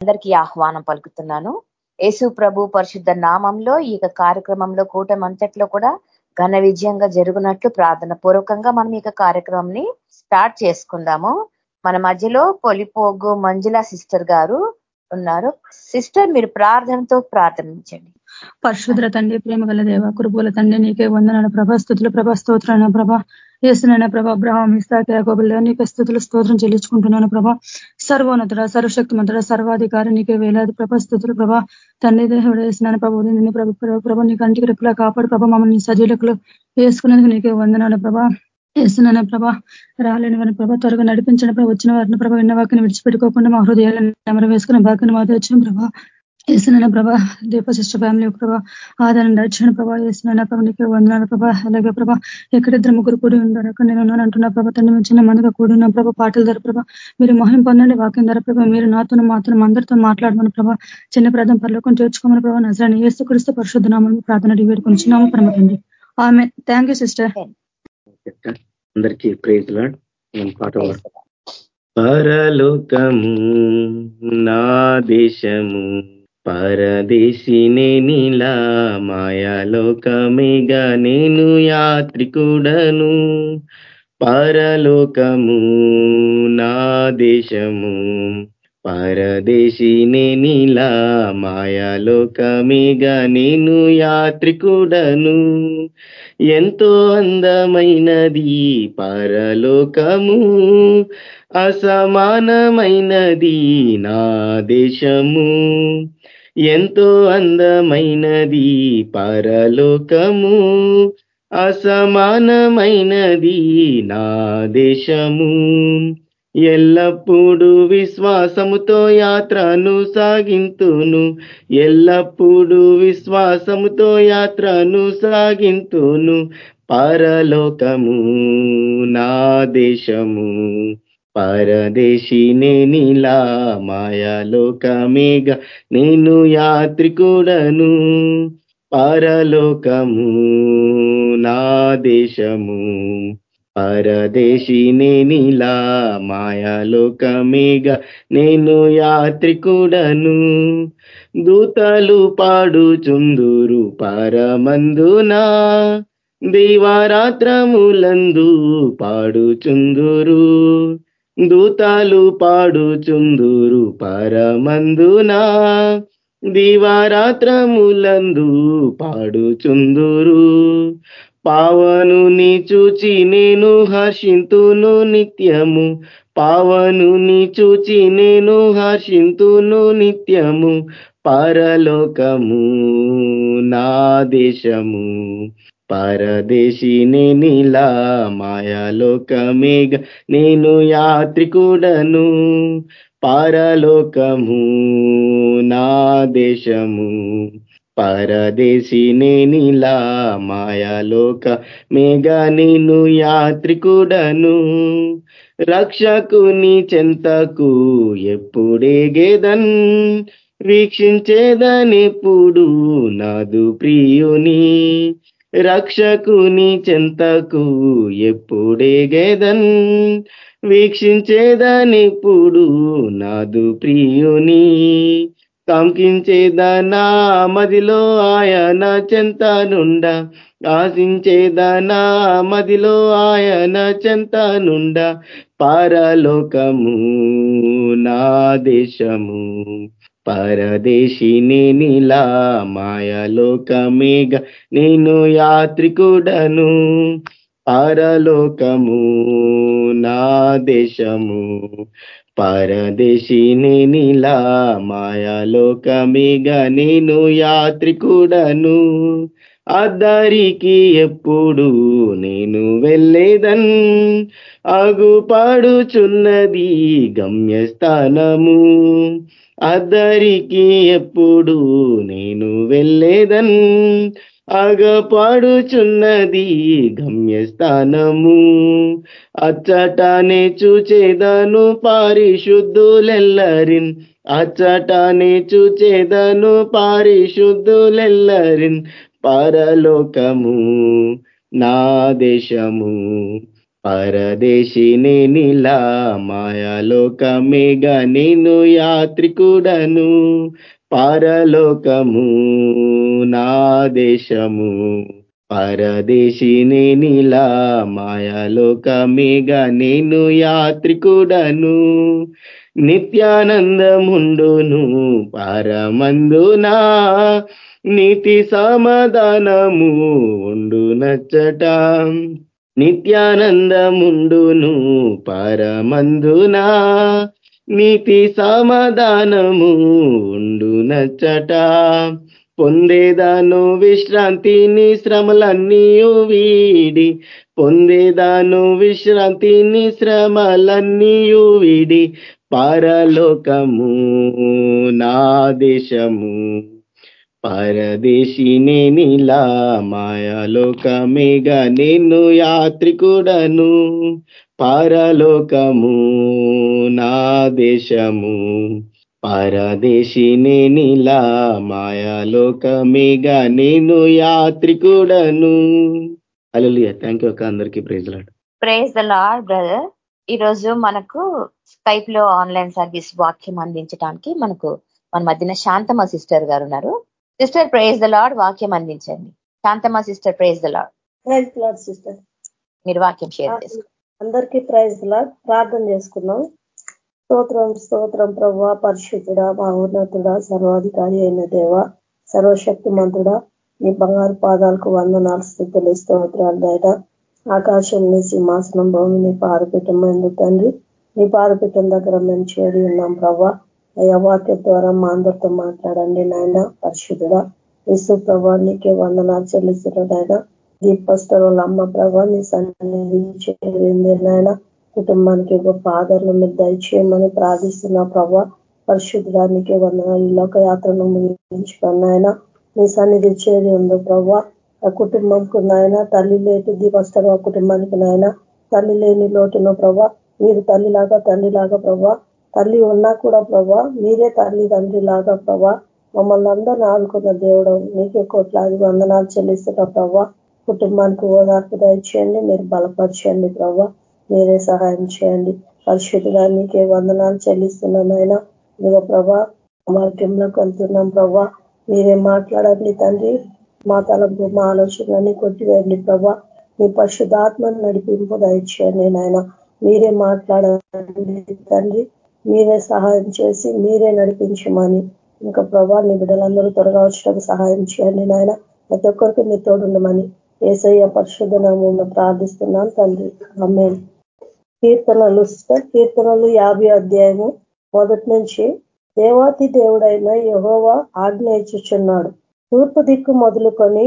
అందరికీ ఆహ్వానం పలుకుతున్నాను. యేసు ప్రభు పరిశుద్ధ నామంలో ఈ కార్యక్రమంలో కూటమంతట్లో కూడా ఘన విజయంగా జరుగునట్లు ప్రార్థన పూర్వకంగా మనం ఈ కార్యక్రమంని స్టార్ట్ చేసుకుందాము. మన మధ్యలో పొలిపోగు మంజుల సిస్టర్ గారు ఉన్నారు. సిస్టర్ మీరు ప్రార్థనతో ప్రార్థించండి పరిశుద్ర తండ్రి ప్రేమ గల దేవ కురుపుల తండ్రి నీకే వందనాలు ప్రభా స్థుతులు ప్రభా స్తోత్రాలు ప్రభా. ఏసునైనా ప్రభా అబ్రహం ఇస్తాక యాకోబుల్లో నీకు స్థుతులు స్తోత్రం చెల్లించుకుంటున్నాను ప్రభా. సర్వోన్నతుడ సర్వశక్తిమంతుడ సర్వాధికారి నీకే వేలాది ప్రభా స్థుతులు ప్రభా. తండ్రి దేహేస్తున్నాను ప్రభా ప్రభు నిన్ను ప్రభు ప్రభ నీ కంటికి రెప్పులా కాపాడు ప్రభా. మమ్మల్ని సజీలకులు వేసుకునేందుకు నీకే వందనాలు ప్రభా. వేస్తున్నాను ప్రభా రాలేని వారిని ప్రభా త్వరగా నడిపించిన ప్రభా. వచ్చిన వారిని ప్రభా విన్న వాకిని విడిచిపెట్టుకోకుండా మా హృదయాలను నెమర వేసుకుని బాకిని మాతో వచ్చిన ప్రభా. వేసిన ప్రభా దీప సిస్టర్ ఫ్యామిలీ ప్రభా ఆధారం నడిచిన ప్రభా వేసిన ప్రభా నీకే వందనాల ప్రభా అలాగే ప్రభా. ఎక్కడిద్దరు ముగ్గురు కూడి ఉండరు? అక్కడ నేను ఉన్నాను అంటున్నా ప్రభా తండ్రి చిన్న మందిగా కూడి ఉన్న ప్రభా పాటల ధర ప్రభా. మీరు మహిం పొందండి వాక్యం ధర ప్రభా. మీరు నాతో మాత్రం అందరితో మాట్లాడమని ప్రభా. చిన్న ప్రార్థన పర్లోకం చేర్చుకోమని ప్రభా నజరాన్ని ఏసు క్రిస్తు పరిశుద్ధనామని ప్రార్థన వేడుకొనిచున్నాము ప్రమతండి ఆమె థ్యాంక్ యూ సిస్టర్. అందరికీ పాట పరలోకము నా దేశము పరదేశినే నీలా మాయాలోకమేగా నేను యాత్రికుడను. పరలోకము నా దేశము పరదేశినే నీలా మాయాలోకమేగా నేను యాత్రికుడను. ఎంతో అందమైనది పరలోకము అసమానమైనది నా దేశము. ఎంతో అందమైనది పరలోకము అసమానమైనది నా దేశము. ఎల్లప్పుడూ విశ్వాసముతో యాత్రను సాగింతును ఎల్లప్పుడూ విశ్వాసముతో యాత్రను సాగింతును పరలోకము నా దేశము. పరదేశినే నీలా మాయాలోకమేగా నేను యాత్రికుడను. పరలోకము నా దేశము. పరదేశినే నీలా మాయాలోకమేగా నేను యాత్రికుడను. దూతలు పాడుచుందురు పరమందునా దివారాత్రములందు పాడుచుందురు. దూతాలు పాడుచుందురు పరమందునా దివారాత్రములందు పాడుచుందురు. పావను నీ చూచి నేను హర్షింతును నిత్యము పావనుని చూచి నేను హర్షింతును నిత్యము పరలోకము నా దేశము. పరదేశిని నీలా మాయాలోకమేగ నేను యాత్రికుడను. పరలోకము నా దేశము. పరదేశిని నీలా మాయాలోక మేఘ నేను యాత్రికుడను. రక్షకుని చెంతకు ఎప్పుడేగేదన్ వీక్షించేదనెప్పుడు నాదు ప్రియుని. రక్షకుని చెంతకు ఎప్పుడేగేదన్ వీక్షించేదనిప్పుడు నాదు ప్రియుని. కంకించేదనా మదిలో ఆయన చెంత నుండ ఆశించేదనా మదిలో ఆయన చెంత నుండ పారలోకము నా దేశము. పరదేశిని నిలా మాయలోకమేగ నేను యాత్రికుడను. పరలోకము నా దేశము. పరదేశిని నిలా మాయలోకమేగ నేను యాత్రికుడను. అద్దరికి ఎప్పుడు నేను వెళ్ళేదన్. అగుపడుచున్నది గమ్యస్థానము. అద్దరికి ఎప్పుడు నేను వెళ్ళేదన్ అగపాడుచున్నది గమ్యస్థానము. అచ్చటానే చూచేదను పారిశుద్ధులెల్లరిన్. అచ్చటానే చూచేదను పారిశుద్ధులెల్లరిన్. పరలోకము నా దేశము. పరదేశిని నిలా మాయాలోకమేగా నేను యాత్రికుడను. పరలోకము నా దేశము. పరదేశిని నిలా మాయాలోకమేగా నేను యాత్రికుడను. నిత్యానందముండును పరమందునా. నీతి సమాధానము ఉండు నచ్చట నిత్యానందముండును పరమందునా. నీతి సమాధానము ఉండు నచ్చట పొందేదాను విశ్రాంతిని శ్రమలన్నీయు వీడి. పొందేదాను విశ్రాంతిని శ్రమలన్నీయు వీడి. పరలోకము నా దేశము. పరదేశిని నీలా మాయాలోకమేగా నేను యాత్రికుడను. పరలోకము నా దేశము. పరదేశిని నీలా మాయాలోకమేగా నేను యాత్రికుడను. అలలియ థ్యాంక్ యూ అక్క అందరికీ. Praise Lord praise the Lord brother ఈరోజు మనకు స్కైప్లో ఆన్లైన్ సర్వీస్ వాక్యం అందించడానికి మనకు మన మధ్యన శాంతమ్మ సిస్టర్ గారు ఉన్నారు. సిస్టర్ ప్రైజ్ ద లాడ్ వాక్యం అందించండి. Shanthamma sister praise the Lord praise Lord sister మీరు వాక్యం షేర్ చేసుకోండి అందరికీ ప్రైజ్ లాడ్ ప్రార్థన చేసుకున్నాం స్తోత్రం స్తోత్రం ప్రభా పరిశుద్ధుడా మా ఉన్నతుడా సర్వాధికారి అయిన దేవ సర్వశక్తి మంతుడా నీ బంగారు పాదాలకు వందనాలు స్థితులు స్తోత్రాలు దాట ఆకాశం నీ సింహాసనం భూమిని పారపెట్టమైంది తండ్రి. నీ పారపెట్టం దగ్గర మేము చేరి ఉన్నాం ప్రభా వాక్య ద్వారా మా అందరితో మాట్లాడండి నాయన పరిశుద్ధుడా. యేసు ప్రభా వందనాలు చెల్లిస్తున్నాడు దీపస్టర్ వాళ్ళ అమ్మ ప్రభా నీ సన్నిధి చేరింది నాయన. కుటుంబానికి గొప్ప ఆదరణ మీరు దయచేయమని ప్రార్థిస్తున్నా ప్రభా. పరిశుద్ధానికి వందనాలు. లోకయాత్రను యాత్రను ముగించుకున్నాయన నీ సన్నిధి చేరి ఉందో ప్రభా. ఆ కుటుంబంకు నాయన తల్లి లేటి దీపస్తారు ఆ కుటుంబానికి నాయన. తల్లి లేని లోటును ప్రభా. మీరు తల్లిలాగా తండ్రిలాగా ప్రభా. తల్లి ఉన్నా కూడా ప్రభా మీరే తల్లి తండ్రి లాగా ప్రభా మమ్మల్ని అందరినీ ఆదుకున్న దేవుడు. మీకే కోట్లాది వందనాలు చెల్లిస్తున్న ప్రభా. కుటుంబానికి ఓదార్పు దయచేయండి మీరు బలపరచండి ప్రభా. మీరే సహాయం చేయండి. పరిశుద్ధుగా నీకే వందనాలు చెల్లిస్తున్నాను ఆయన ఇదిగో ప్రభా మార్గంలోకి వెళ్తున్నాం ప్రభా. మీరే మాట్లాడండి తండ్రి. మా తలంపు మా ఆలోచనలన్నీ కొట్టివేయండి ప్రభా. మీ పరిశుద్ధాత్మను నడిపింపు దయచేయండి నాయన. మీరే మాట్లాడండి తండ్రి. మీరే సహాయం చేసి మీరే నడిపించమని. ఇంకా ప్రభా నీ బిడ్డలందరూ త్వరగా వచ్చేటప్పుడు సహాయం చేయండి నాయన. ప్రతి ఒక్కరికి మీ తోడుండమని ఏసయ్య పరిశుద్ధ ప్రార్థిస్తున్నాను తండ్రి. అమ్మే కీర్తనలు కీర్తనలు యాభై అధ్యాయము మొదటి నుంచి దేవాతి దేవుడైన యహోవా ఆజ్ఞ ఇచ్చుచున్నాడు. తూర్పు దిక్కు మొదలుకొని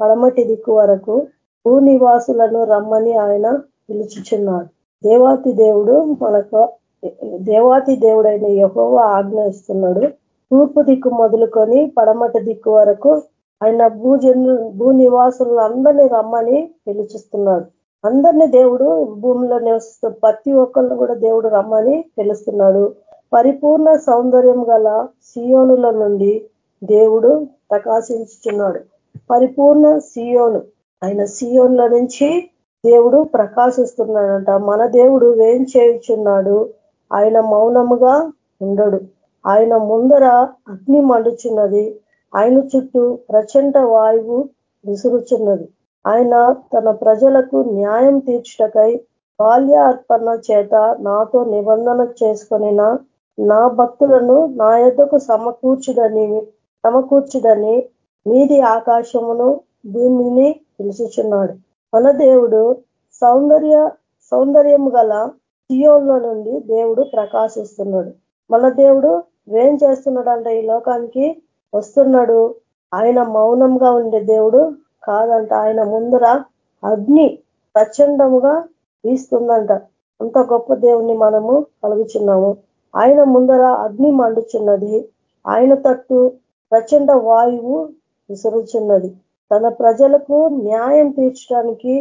పడమటి దిక్కు వరకు భూనివాసులను రమ్మని ఆయన పిలుచుచున్నాడు. దేవాతి దేవుడు మనకు దేవాతి దేవుడైన యహోవ ఆజ్ఞ ఇస్తున్నాడు తూర్పు దిక్కు మొదలుకొని పడమట దిక్కు వరకు ఆయన భూజను భూ నివాసులను అందరినీ రమ్మని పిలుచుస్తున్నాడు. అందరినీ దేవుడు భూమిలో నివసిస్తూ ప్రతి ఒక్కళ్ళు కూడా దేవుడు రమ్మని పిలుస్తున్నాడు. పరిపూర్ణ సౌందర్యం గల సియోనుల నుండి దేవుడు ప్రకాశించుతున్నాడు పరిపూర్ణ సియోను ఆయన సియోన్ల నుంచి దేవుడు ప్రకాశిస్తున్నాడంట. మన దేవుడు వేం చేయుచున్నాడు ఆయన మౌనముగా ఉండడు. ఆయన ముందర అగ్ని మండుచున్నది. ఆయన చుట్టూ ప్రచండ వాయువు విసురుచున్నది. ఆయన తన ప్రజలకు న్యాయం తీర్చుటకై బాల్య అర్పణ చేత నాతో నిబంధన చేసుకొనిన నా భక్తులను నా యొద్దకు సమకూర్చుడని సమకూర్చుడని మీది ఆకాశమును భూమిని పిలుచుచున్నాడు. మన దేవుడు సౌందర్య సౌందర్యము గల సియోన్లో నుండి దేవుడు ప్రకాశిస్తున్నాడు. మళ్ళా దేవుడు ఏం చేస్తున్నాడు అంటే ఈ లోకానికి వస్తున్నాడు. ఆయన మౌనంగా ఉండే దేవుడు కాదంట. ఆయన ముందర అగ్ని ప్రచండముగా వీస్తుందంట. అంత గొప్ప దేవుణ్ణి మనము కలుగుచున్నాము. ఆయన ముందర అగ్ని మండుచున్నది. ఆయన తట్టు ప్రచండ వాయువు విసురుచున్నది. తన ప్రజలకు న్యాయం తీర్చడానికి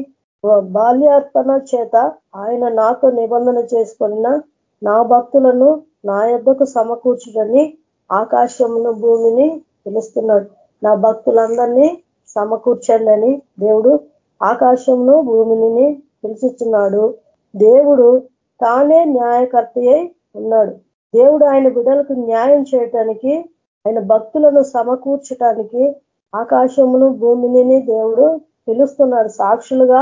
బాల్యార్పణ చేత ఆయన నాతో నిబంధన చేసుకున్న నా భక్తులను నా యొద్దకు సమకూర్చుడని ఆకాశమును భూమిని పిలుస్తున్నాడు. నా భక్తులందరినీ సమకూర్చండి అని దేవుడు ఆకాశంను భూమిని పిలుచుతున్నాడు దేవుడు తానే న్యాయకర్త ఉన్నాడు. దేవుడు ఆయన బిడ్డలకు న్యాయం చేయటానికి ఆయన భక్తులను సమకూర్చటానికి ఆకాశమును భూమిని దేవుడు పిలుస్తున్నాడు. సాక్షులుగా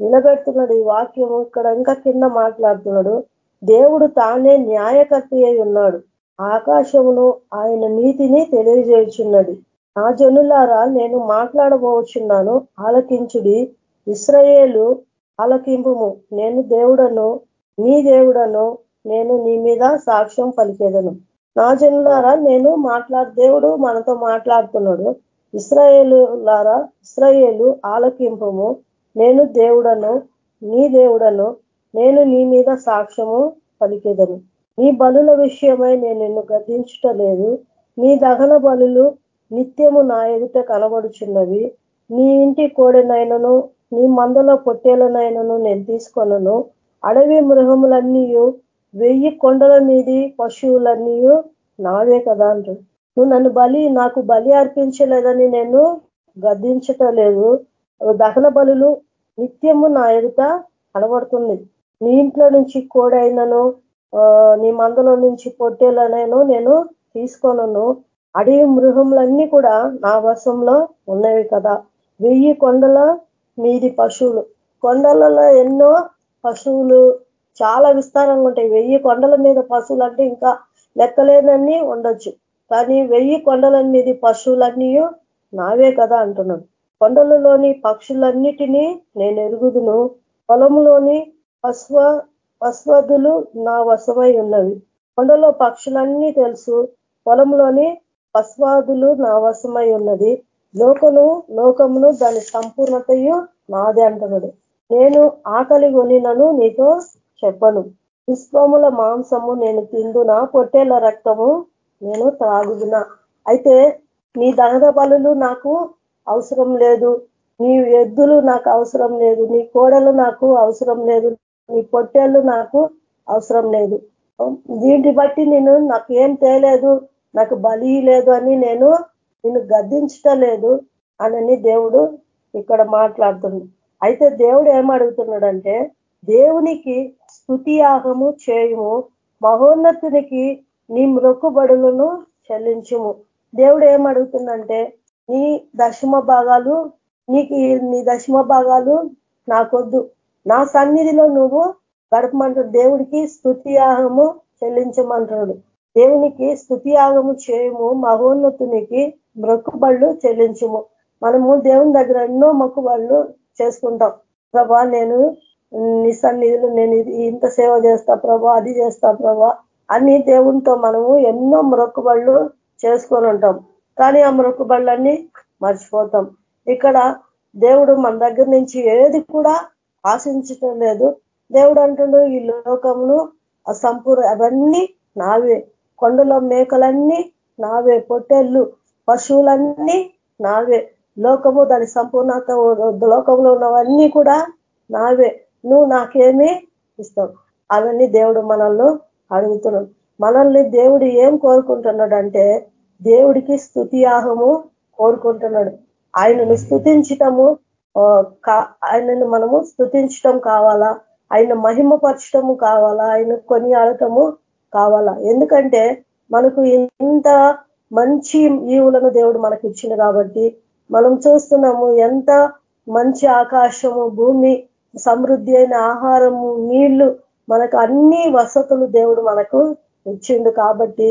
నిలబెడుతున్నాడు ఈ వాక్యం ఇక్కడ ఇంకా కింద మాట్లాడుతున్నాడు. దేవుడు తానే న్యాయకర్త ఉన్నాడు. ఆకాశమును ఆయన నీతిని తెలియజేయుచున్నది. నా జనులారా నేను మాట్లాడబోచున్నాను. ఆలకించుడి. ఇస్రయేలు ఆలకింపుము. నేను దేవుడను నీ దేవుడను నేను నీ మీద సాక్ష్యం పలికేదను. నా జనులారా నేను మాట్లాడు దేవుడు మనతో మాట్లాడుతున్నాడు. ఇస్రాయేలు లారా ఇస్రాయేలు ఆలకింపము. నేను దేవుడను నీ దేవుడను నేను నీ మీద సాక్ష్యము పలికేదను. నీ బలుల విషయమై నేను నిన్ను గద్దించటలేదు. నీ దహన బలులు నిత్యము నా ఎదుట కనబడుచున్నవి. నీ ఇంటి కోడెనైనను నీ మందల పొట్టేలనైనను నేను తీసుకొనను. అడవి మృగములన్నీ వెయ్యి కొండల మీది పశువులన్నీ నావే కదా అంటు. నువ్వు నన్ను బలి నాకు బలి అర్పించలేదని నేను గద్దించటలేదు. దహన బలులు నిత్యము నా ఎదుట కనబడుతుంది. నీ ఇంట్లో నుంచి కోడైనను నీ మందలో నుంచి పొట్టేలనైనా నేను తీసుకోనను. అడవి మృగములన్నీ కూడా నా వశంలో ఉన్నవి కదా. వెయ్యి కొండల మీది పశువులు. కొండలలో ఎన్నో పశువులు చాలా విస్తారంగా ఉంటాయి. వెయ్యి కొండల మీద పశువులు అంటే ఇంకా లెక్కలేనన్నీ ఉండొచ్చు. కానీ వెయ్యి కొండల మీది పశువులన్నీ నావే కదా అంటున్నాను. కొండలలోని పక్షులన్నిటినీ నేను ఎరుగుదును పొలంలోని పశ్వ పశ్వదులు నా వశమై ఉన్నవి. కొండలో పక్షులన్నీ తెలుసు. పొలంలోని పశ్వాదులు నా వశమై ఉన్నది. లోకను లోకమును దాని సంపూర్ణతయు నాదే అంటున్నాడు నేను ఆకలి కొనినను నీతో చెప్పను. విశ్వముల మాంసము నేను తిందున? పొట్టేల రక్తము నేను త్రాగుదునా? అయితే నీ దహన బలులు నాకు అవసరం లేదు. నీ ఎద్దులు నాకు అవసరం లేదు. నీ కోడలు నాకు అవసరం లేదు. నీ పొట్టేళ్ళు నాకు అవసరం లేదు. దీన్ని బట్టి నేను నాకు ఏం తేలేదు నాకు బలి లేదు అని నేను నిన్ను గద్దించటలేదు అనని దేవుడు ఇక్కడ మాట్లాడుతుంది. అయితే దేవుడు ఏమడుగుతున్నాడంటే దేవునికి స్థుతియాగము చేయుము మహోన్నతునికి నీ మృక్కుబడులను చెల్లించుము. దేవుడు ఏమడుగుతుందంటే నీ దశమ భాగాలు నీకు నీ దశమ భాగాలు నాకొద్దు. నా సన్నిధిలో నువ్వు గడపమంటాడు దేవుడికి స్థుతియాగము చెల్లించమంటాడు. దేవునికి స్థుతియాగము చేయము మహోన్నతునికి మొక్కుబళ్ళు చెల్లించము. మనము దేవుని దగ్గర ఎన్నో మొక్కుబళ్ళు చేసుకుంటాం. ప్రభా నేను నీ సన్నిధులు నేను ఇంత సేవ చేస్తా ప్రభా అది చేస్తా ప్రభా అని దేవునితో మనము ఎన్నో మొక్కుబళ్ళు చేసుకొని ఉంటాం. కానీ ఆ మొక్కుబళ్ళన్నీ మర్చిపోతాం. ఇక్కడ దేవుడు మన దగ్గర నుంచి ఏది కూడా ఆశించటం లేదు. దేవుడు అంటుండు ఈ లోకమును సంపూర్ణ అవన్నీ నావే. కొండల మేకలన్నీ నావే పొట్టెళ్ళు పశువులన్నీ నావే. లోకము దాని సంపూర్ణత లోకంలో ఉన్నవన్నీ కూడా నావే. నువ్వు నాకేమీ ఇస్తావు? అవన్నీ దేవుడు మనల్ని అడుగుతున్నాడు. మనల్ని దేవుడు ఏం కోరుకుంటున్నాడంటే దేవుడికి స్థుతియాహము కోరుకుంటున్నాడు. ఆయనను స్థుతించటము ఆయనను మనము స్థుతించటం కావాలా? ఆయన మహిమపరచటము కావాలా? ఆయన కొనియాడటము కావాలా? ఎందుకంటే మనకు ఇంత మంచి ఈవులను దేవుడు మనకి ఇచ్చింది కాబట్టి మనం చూస్తున్నాము ఎంత మంచి ఆకాశము భూమి సమృద్ధి అయిన ఆహారము నీళ్ళు మనకు అన్ని వసతులు దేవుడు మనకు ఇచ్చిండు కాబట్టి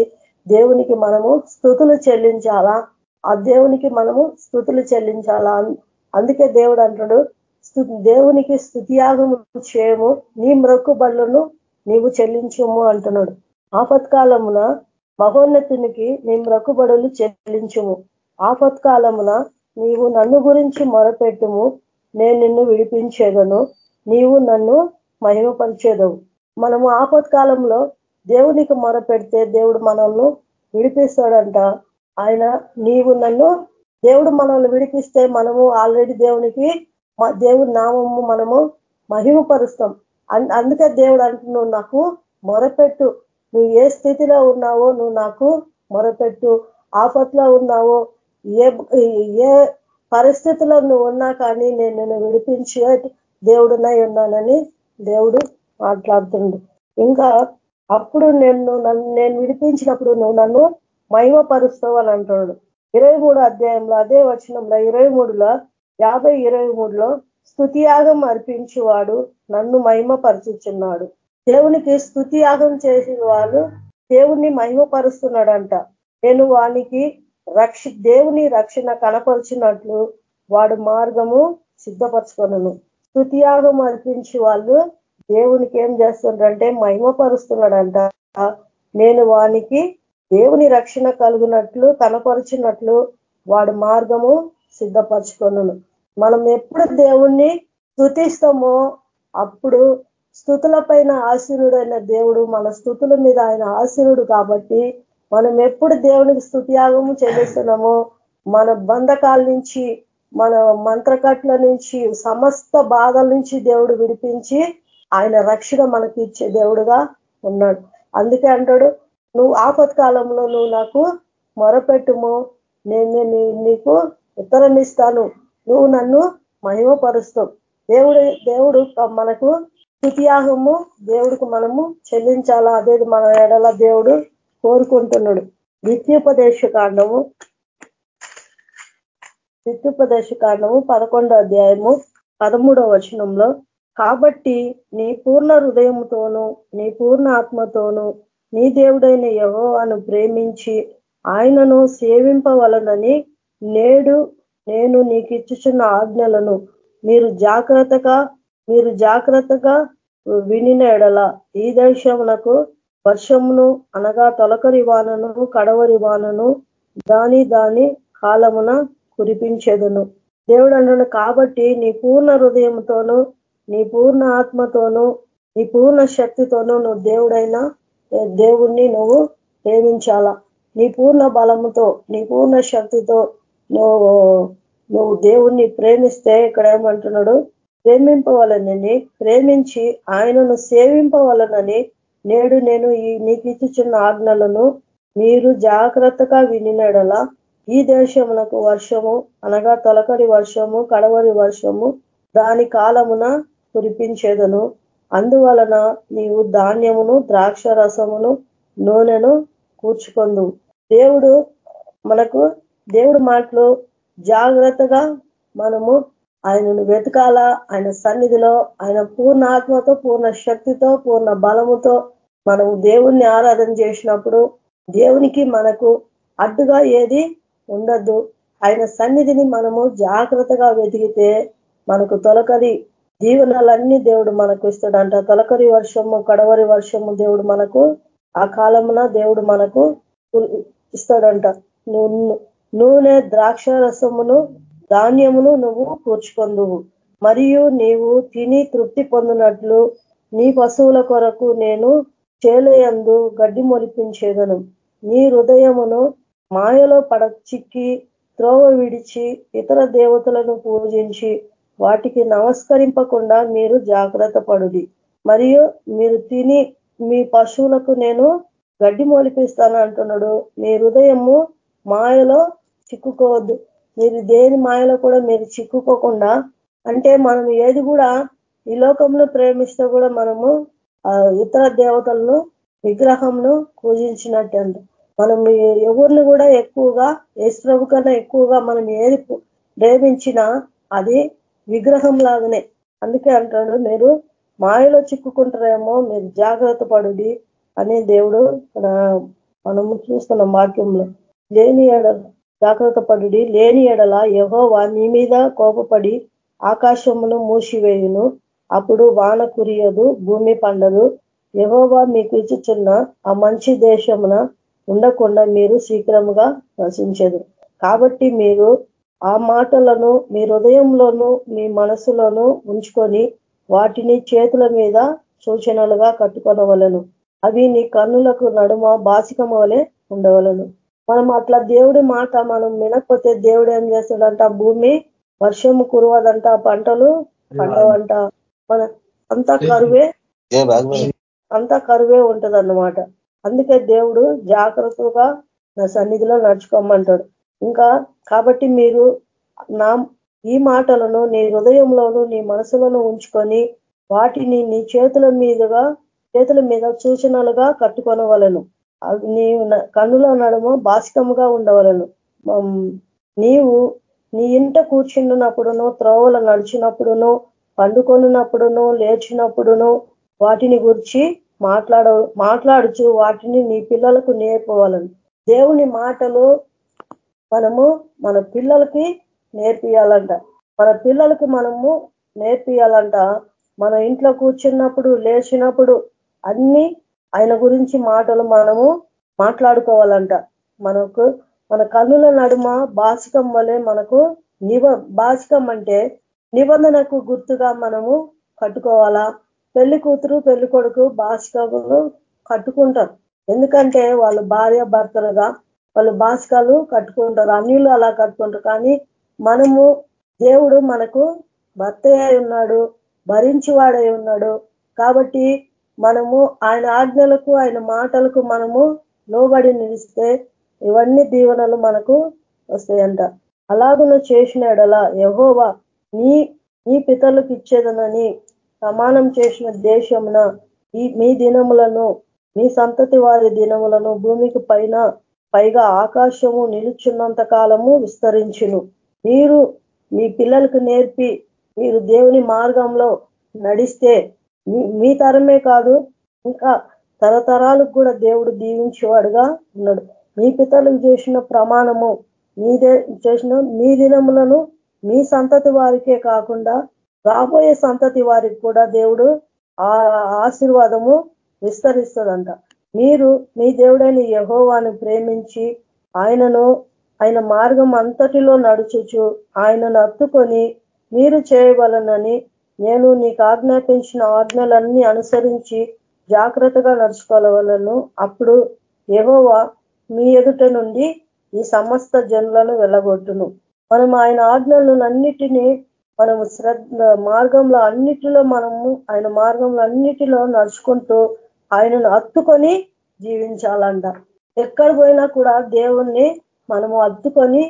దేవునికి మనము స్థుతులు చెల్లించాలా? ఆ దేవునికి మనము స్థుతులు చెల్లించాలా? అందుకే దేవుడు అంటాడు దేవునికి స్థుతియాగము చేయము నీ మ్రొక్కుబళ్ళను నీవు చెల్లించము అంటున్నాడు. ఆపత్కాలమున మహోన్నతునికి నీ మ్రొక్కుబడులు చెల్లించుము. ఆపత్కాలమున నీవు నన్ను గురించి మొరపెట్టుము నేను నిన్ను విడిపించేదను నీవు నన్ను మహిమపరిచేదవు. మనము ఆపత్కాలంలో దేవునికి మొరపెడితే దేవుడు మనల్ని విడిపిస్తాడంట. ఆయన నీవు నన్ను దేవుడు మనల్ని విడిపిస్తే మనము ఆల్రెడీ దేవునికి దేవుడి నామము మనము మహిమపరుస్తాం. అందుకే దేవుడు అంటున్నావు నాకు మొరపెట్టు. నువ్వు ఏ స్థితిలో ఉన్నావో నువ్వు నాకు మొరపెట్టు. ఆపట్లో ఉన్నావో ఏ ఏ పరిస్థితిలో నువ్వు ఉన్నా కానీ నేను నిన్ను విడిపించే దేవుడునై ఉన్నానని దేవుడు మాట్లాడుతుండు. ఇంకా అప్పుడు నేను నన్ను నేను విడిపించినప్పుడు నువ్వు నన్ను మహిమపరుస్తావు అని అంటున్నాడు ఇరవై మూడు అధ్యాయంలో అదే వచనంలో ఇరవై మూడులో యాభై ఇరవై మూడులో స్థుతియాగం అర్పించేవాడు నన్ను మహిమపరుచుచున్నాడు. దేవునికి స్థుతియాగం చేసిన వాళ్ళు దేవుణ్ణి మహిమపరుస్తున్నాడంట. నేను వానికి రక్ష దేవుని రక్షణ కనపరిచినట్లు వాడు మార్గము సిద్ధపరచుకొనను. స్థుతియాగం అర్పించి వాళ్ళు దేవునికి ఏం చేస్తుండ్రంటే మహిమపరుస్తున్నాడంట. నేను వానికి దేవుని రక్షణ కలిగినట్లు కనపరిచినట్లు వాడు మార్గము సిద్ధపరచుకొనను. మనం ఎప్పుడు దేవుణ్ణి స్థుతిస్తామో అప్పుడు స్థుతుల పైన ఆశీనుడైన దేవుడు మన స్థుతుల మీద ఆయన ఆశీనుడు కాబట్టి మనం ఎప్పుడు దేవునికి స్థుతియాగము చెల్లిస్తున్నామో మన బంధకాల నుంచి మన మంత్రకట్ల నుంచి సమస్త బాధల నుంచి దేవుడు విడిపించి ఆయన రక్షణ మనకి ఇచ్చే దేవుడుగా ఉన్నాడు. అందుకే అంటాడు నువ్వు ఆపత్కాలంలో నువ్వు నాకు మొరపెట్టుము. నేను నీకు ఉత్తరం ఇస్తాను నువ్వు నన్ను మహిమపరుస్తావు. దేవుడు దేవుడు మనకు స్థుతియాగము దేవుడికి మనము చెల్లించాలా? అదేది మన ఎడల దేవుడు కోరుకుంటున్నాడు. నిత్యోపదేశ కాండము నిత్యోపదేశ కాండము పదకొండో అధ్యాయము పదమూడో వచనంలో కాబట్టి నీ పూర్ణ హృదయంతోనూ నీ పూర్ణ ఆత్మతోనూ నీ దేవుడైన యహోవాను ప్రేమించి ఆయనను సేవింపవలనని నేడు నేను నీకు ఇచ్చుచున్న ఆజ్ఞలను మీరు జాగ్రత్తగా మీరు జాగ్రత్తగా వినిన ఎడల ఈ దేశమునకు వర్షమును అనగా తొలకరి వానను కడవరి వానను దాని దాని కాలమున కురిపించేదను. దేవుడు అంటున్నాడు కాబట్టి నీ పూర్ణ హృదయంతోనూ నీ పూర్ణ ఆత్మతోనూ నీ పూర్ణ శక్తితోనూ నువ్వు దేవుడైనా దేవుణ్ణి నువ్వు ప్రేమించాలా? నీ పూర్ణ బలముతో నీ పూర్ణ శక్తితో నువ్వు నువ్వు దేవుణ్ణి ప్రేమిస్తే ఇక్కడ ఏమంటున్నాడు? ప్రేమింపవలనని ప్రేమించి ఆయనను సేవింపవలనని నేడు నేను ఈ నీకు ఇచ్చుచున్న ఆజ్ఞలను మీరు జాగ్రత్తగా వినినడల ఈ దేశమునకు వర్షము అనగా తొలకరి వర్షము కడవరి వర్షము దాని కాలమున కురిపించేదను. అందువలన నీవు ధాన్యమును ద్రాక్ష రసమును నూనెను కూర్చుకొందు. దేవుడు మనకు దేవుడు మాటలు జాగ్రత్తగా మనము ఆయనను వెతకాల ఆయన సన్నిధిలో ఆయన పూర్ణ ఆత్మతో పూర్ణ శక్తితో పూర్ణ బలముతో మనము దేవుణ్ణి ఆరాధన చేసినప్పుడు దేవునికి మనకు అడ్డుగా ఏది ఉండద్దు. ఆయన సన్నిధిని మనము జాగ్రత్తగా వెతికితే మనకు తొలకరి దీవెనలన్నీ దేవుడు మనకు ఇస్తాడంట. తొలకరి వర్షము కడవరి వర్షము దేవుడు మనకు ఆ కాలమున దేవుడు మనకు ఇస్తాడంట. నూనె ద్రాక్ష రసమును ధాన్యమును నువ్వు కూర్చుకొందువు. మరియు నీవు తిని తృప్తి పొందినట్లు నీ పశువుల కొరకు నేను చేలయందు గడ్డి మొలిపించేదను. నీ హృదయమును మాయలో పడ చిక్కి త్రోవ విడిచి ఇతర దేవతలను పూజించి వాటికి నమస్కరింపకుండా మీరు జాగ్రత్త పడుది మరియు మీరు తిని మీ పశువులకు నేను గడ్డి మొలిపిస్తాను అంటున్నాడు. మీ హృదయము మాయలో చిక్కుకోవద్దు. మీరు దేని మాయలో కూడా మీరు చిక్కుకోకుండా అంటే మనం ఏది కూడా ఈ లోకంలో ప్రేమిస్తే కూడా మనము ఇతర దేవతలను విగ్రహంను పూజించినట్టు మనం ఎవరిని కూడా ఎక్కువగా ఏసు కన్నా ఎక్కువగా మనం ఏది ప్రేమించినా అది విగ్రహం లాగానే అందుకే అంటాడు మీరు మాయలో చిక్కుకుంటారేమో మీరు జాగ్రత్త పడుడి అని దేవుడు మనము చూస్తున్న వాక్యంలో లేని ఎడల జాగ్రత్త పడుడి లేని ఎడల యహోవా నీ మీద కోపపడి ఆకాశమును మూసివేయును. అప్పుడు వాన కురియదు భూమి పండదు. యహోవా మీకు ఇచ్చుచున్న ఆ మంచి దేశమున ఉండకుండా మీరు శీఘ్రముగా నశించదు కాబట్టి మీరు ఆ మాటలను మీ హృదయంలోనూ మీ మనసులోనూ ఉంచుకొని వాటిని చేతుల మీద సూచనలుగా కట్టుకొనవలను. అవి నీ కన్నులకు నడుమ బాసికం వలె ఉండవలను. మనం అట్లా దేవుడి మాట మనం వినకపోతే దేవుడు ఏం చేస్తాడంట? భూమి వర్షము కురవదంట పంటలు పండవంట. మన అంతా కరువే అంతా కరువే ఉంటది అన్నమాట అందుకే దేవుడు జాగ్రత్తగా నా సన్నిధిలో నడుచుకోమంటాడు. ఇంకా కాబట్టి మీరు నా ఈ మాటలను నీ హృదయంలోను నీ మనసులను ఉంచుకొని వాటిని నీ చేతుల మీదుగా చేతుల మీద సూచనలుగా కట్టుకొనవలను. నీ కన్నుల నడుమ బాసికముగా ఉండవలను. నీవు నీ ఇంట కూర్చుండినప్పుడును త్రోవలు నడిచినప్పుడును పండుకొనినప్పుడును లేచినప్పుడును వాటిని గురించి మాట్లాడ మాట్లాడుచు వాటిని నీ పిల్లలకు నేర్పవాలను. దేవుని మాటలు మనము మన పిల్లలకి నేర్పియాలంట. మన పిల్లలకి మనము నేర్పియాలంట. మన ఇంట్లో కూర్చున్నప్పుడు లేచినప్పుడు అన్ని ఆయన గురించి మాటలు మనము మాట్లాడుకోవాలంట. మనకు మన కన్నుల నడుమ బాసికం వలె మనకు నిబ బాసికం అంటే నిబంధనకు గుర్తుగా మనము కట్టుకోవాలా? పెళ్ళి కూతురు పెళ్ళి కొడుకు బాసికములు కట్టుకుంటారు. ఎందుకంటే వాళ్ళు భార్య భర్తలుగా వాళ్ళు బాసికాలు కట్టుకుంటారు. అన్నిళ్ళు అలా కట్టుకుంటారు. కానీ మనము దేవుడు మనకు భర్త ఉన్నాడు భరించేవాడై ఉన్నాడు. కాబట్టి మనము ఆయన ఆజ్ఞలకు ఆయన మాటలకు మనము లోబడి నిలిస్తే ఇవన్నీ దీవెనలు మనకు వస్తాయంట. అలాగున చేసిన ఎడలా యహోవా నీ నీ పితలకు ఇచ్చేదనని సమానం చేసిన దేశమున ఈ మీ దినములను మీ సంతతి వారి దినములను భూమికి పైన పైగా ఆకాశము నిలుచున్నంత కాలము విస్తరించును. మీరు మీ పిల్లలకు నేర్పి మీరు దేవుని మార్గంలో నడిస్తే మీ తరమే కాదు ఇంకా తరతరాలకు కూడా దేవుడు దీవించేవాడుగా ఉన్నాడు. మీ పితలకు చేసిన ప్రమాణము మీదే చేసిన మీ దినములను మీ సంతతి వారికే కాకుండా రాబోయే సంతతి వారికి కూడా దేవుడు ఆ ఆశీర్వాదము విస్తరిస్తుందంట. మీరు మీ దేవుడైన యహోవాను ప్రేమించి ఆయనను ఆయన మార్గం అంతటిలో నడుచుచు ఆయనను అత్తుకొని మీరు చేయవలనని నేను నీకు ఆజ్ఞాపించిన ఆజ్ఞలన్నీ అనుసరించి జాగ్రత్తగా నడుచుకోవాలను. అప్పుడు యహోవా మీ ఎదుట నుండి ఈ సమస్త జనులను వెళ్ళగొట్టును. మనం ఆయన ఆజ్ఞలను అన్నిటినీ మనము శ్రద్ధ మార్గంలో అన్నిటిలో మనము ఆయన మార్గంలో అన్నిటిలో నడుచుకుంటూ ఆయనను అత్తుకొని జీవించాలంట. ఎక్కడ పోయినా కూడా దేవుణ్ణి మనము అద్దుకొని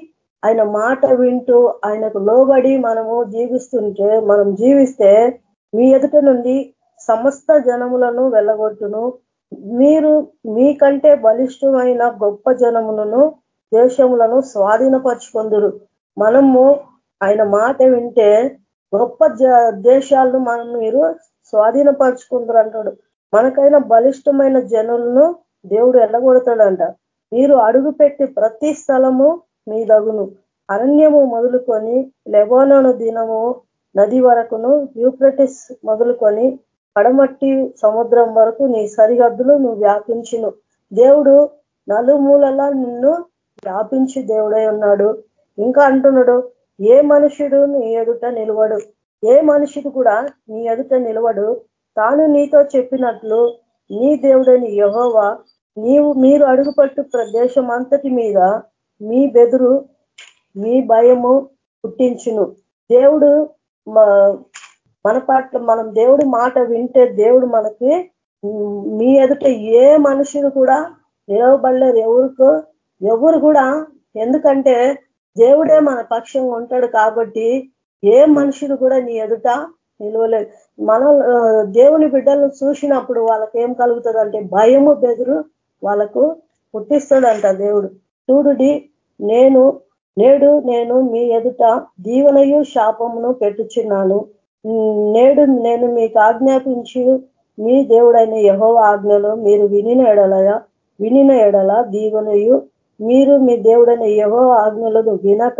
ఆయన మాట వింటూ ఆయనకు లోబడి మనము జీవిస్తుంటే మనం జీవిస్తే మీ ఎదుట నుండి సమస్త జనములను వెళ్ళగొట్టును. మీరు మీకంటే బలిష్టమైన గొప్ప జనములను దేశములను స్వాధీనపరుచుకుందరు. మనము ఆయన మాట వింటే గొప్ప దేశాలను మనం మీరు స్వాధీనపరుచుకుందరు అంటాడు. మనకైనా బలిష్టమైన జనులను దేవుడు ఎల్లగొడతాడంట మీరు అడుగుపెట్టి ప్రతి స్థలము మీ దగును అరణ్యము మొదలుకొని లెబోనను దినము నది వరకును యూప్రటిస్ మొదలుకొని పడమట్టి సముద్రం వరకు నీ సరిహద్దులు నువ్వు వ్యాపించును. దేవుడు నలుమూలలా నిన్ను వ్యాపించి దేవుడై ఉన్నాడు. ఇంకా అంటున్నాడు ఏ మనుషుడు నీ ఎదుట నిలవడు? ఏ మనుషుడు కూడా నీ ఎదుట నిలవడు? తాను నీతో చెప్పినట్లు నీ దేవుడైన యహోవా నీవు మీరు అడుగుపట్టు ప్రదేశం అంతటి మీద మీ బెదురు మీ భయము పుట్టించును. దేవుడు మన పట్ల మనం దేవుడి మాట వింటే దేవుడు మనకి మీ ఎదుట ఏ మనుషులు కూడా నిలవబడలేరు. ఎవరికో ఎవరు కూడా ఎందుకంటే దేవుడే మన పక్షంగా ఉంటాడు కాబట్టి ఏ మనుషులు కూడా నీ ఎదుట నిలవలేదు. మనం దేవుని బిడ్డలను చూసినప్పుడు వాళ్ళకి ఏం కలుగుతుంది అంటే భయము బెదురు వాళ్ళకు పుట్టిస్తాడంట దేవుడు. చూడుడి నేను నేడు నేను మీ ఎదుట దీవనయు శాపమును పెట్టుచున్నాను. నేడు నేను మీకు ఆజ్ఞాపించి మీ దేవుడైన యహో ఆజ్ఞలు మీరు వినిన ఎడలయ వినిన ఎడల దీవనయు మీరు మీ దేవుడైన యహో ఆజ్ఞలను వినక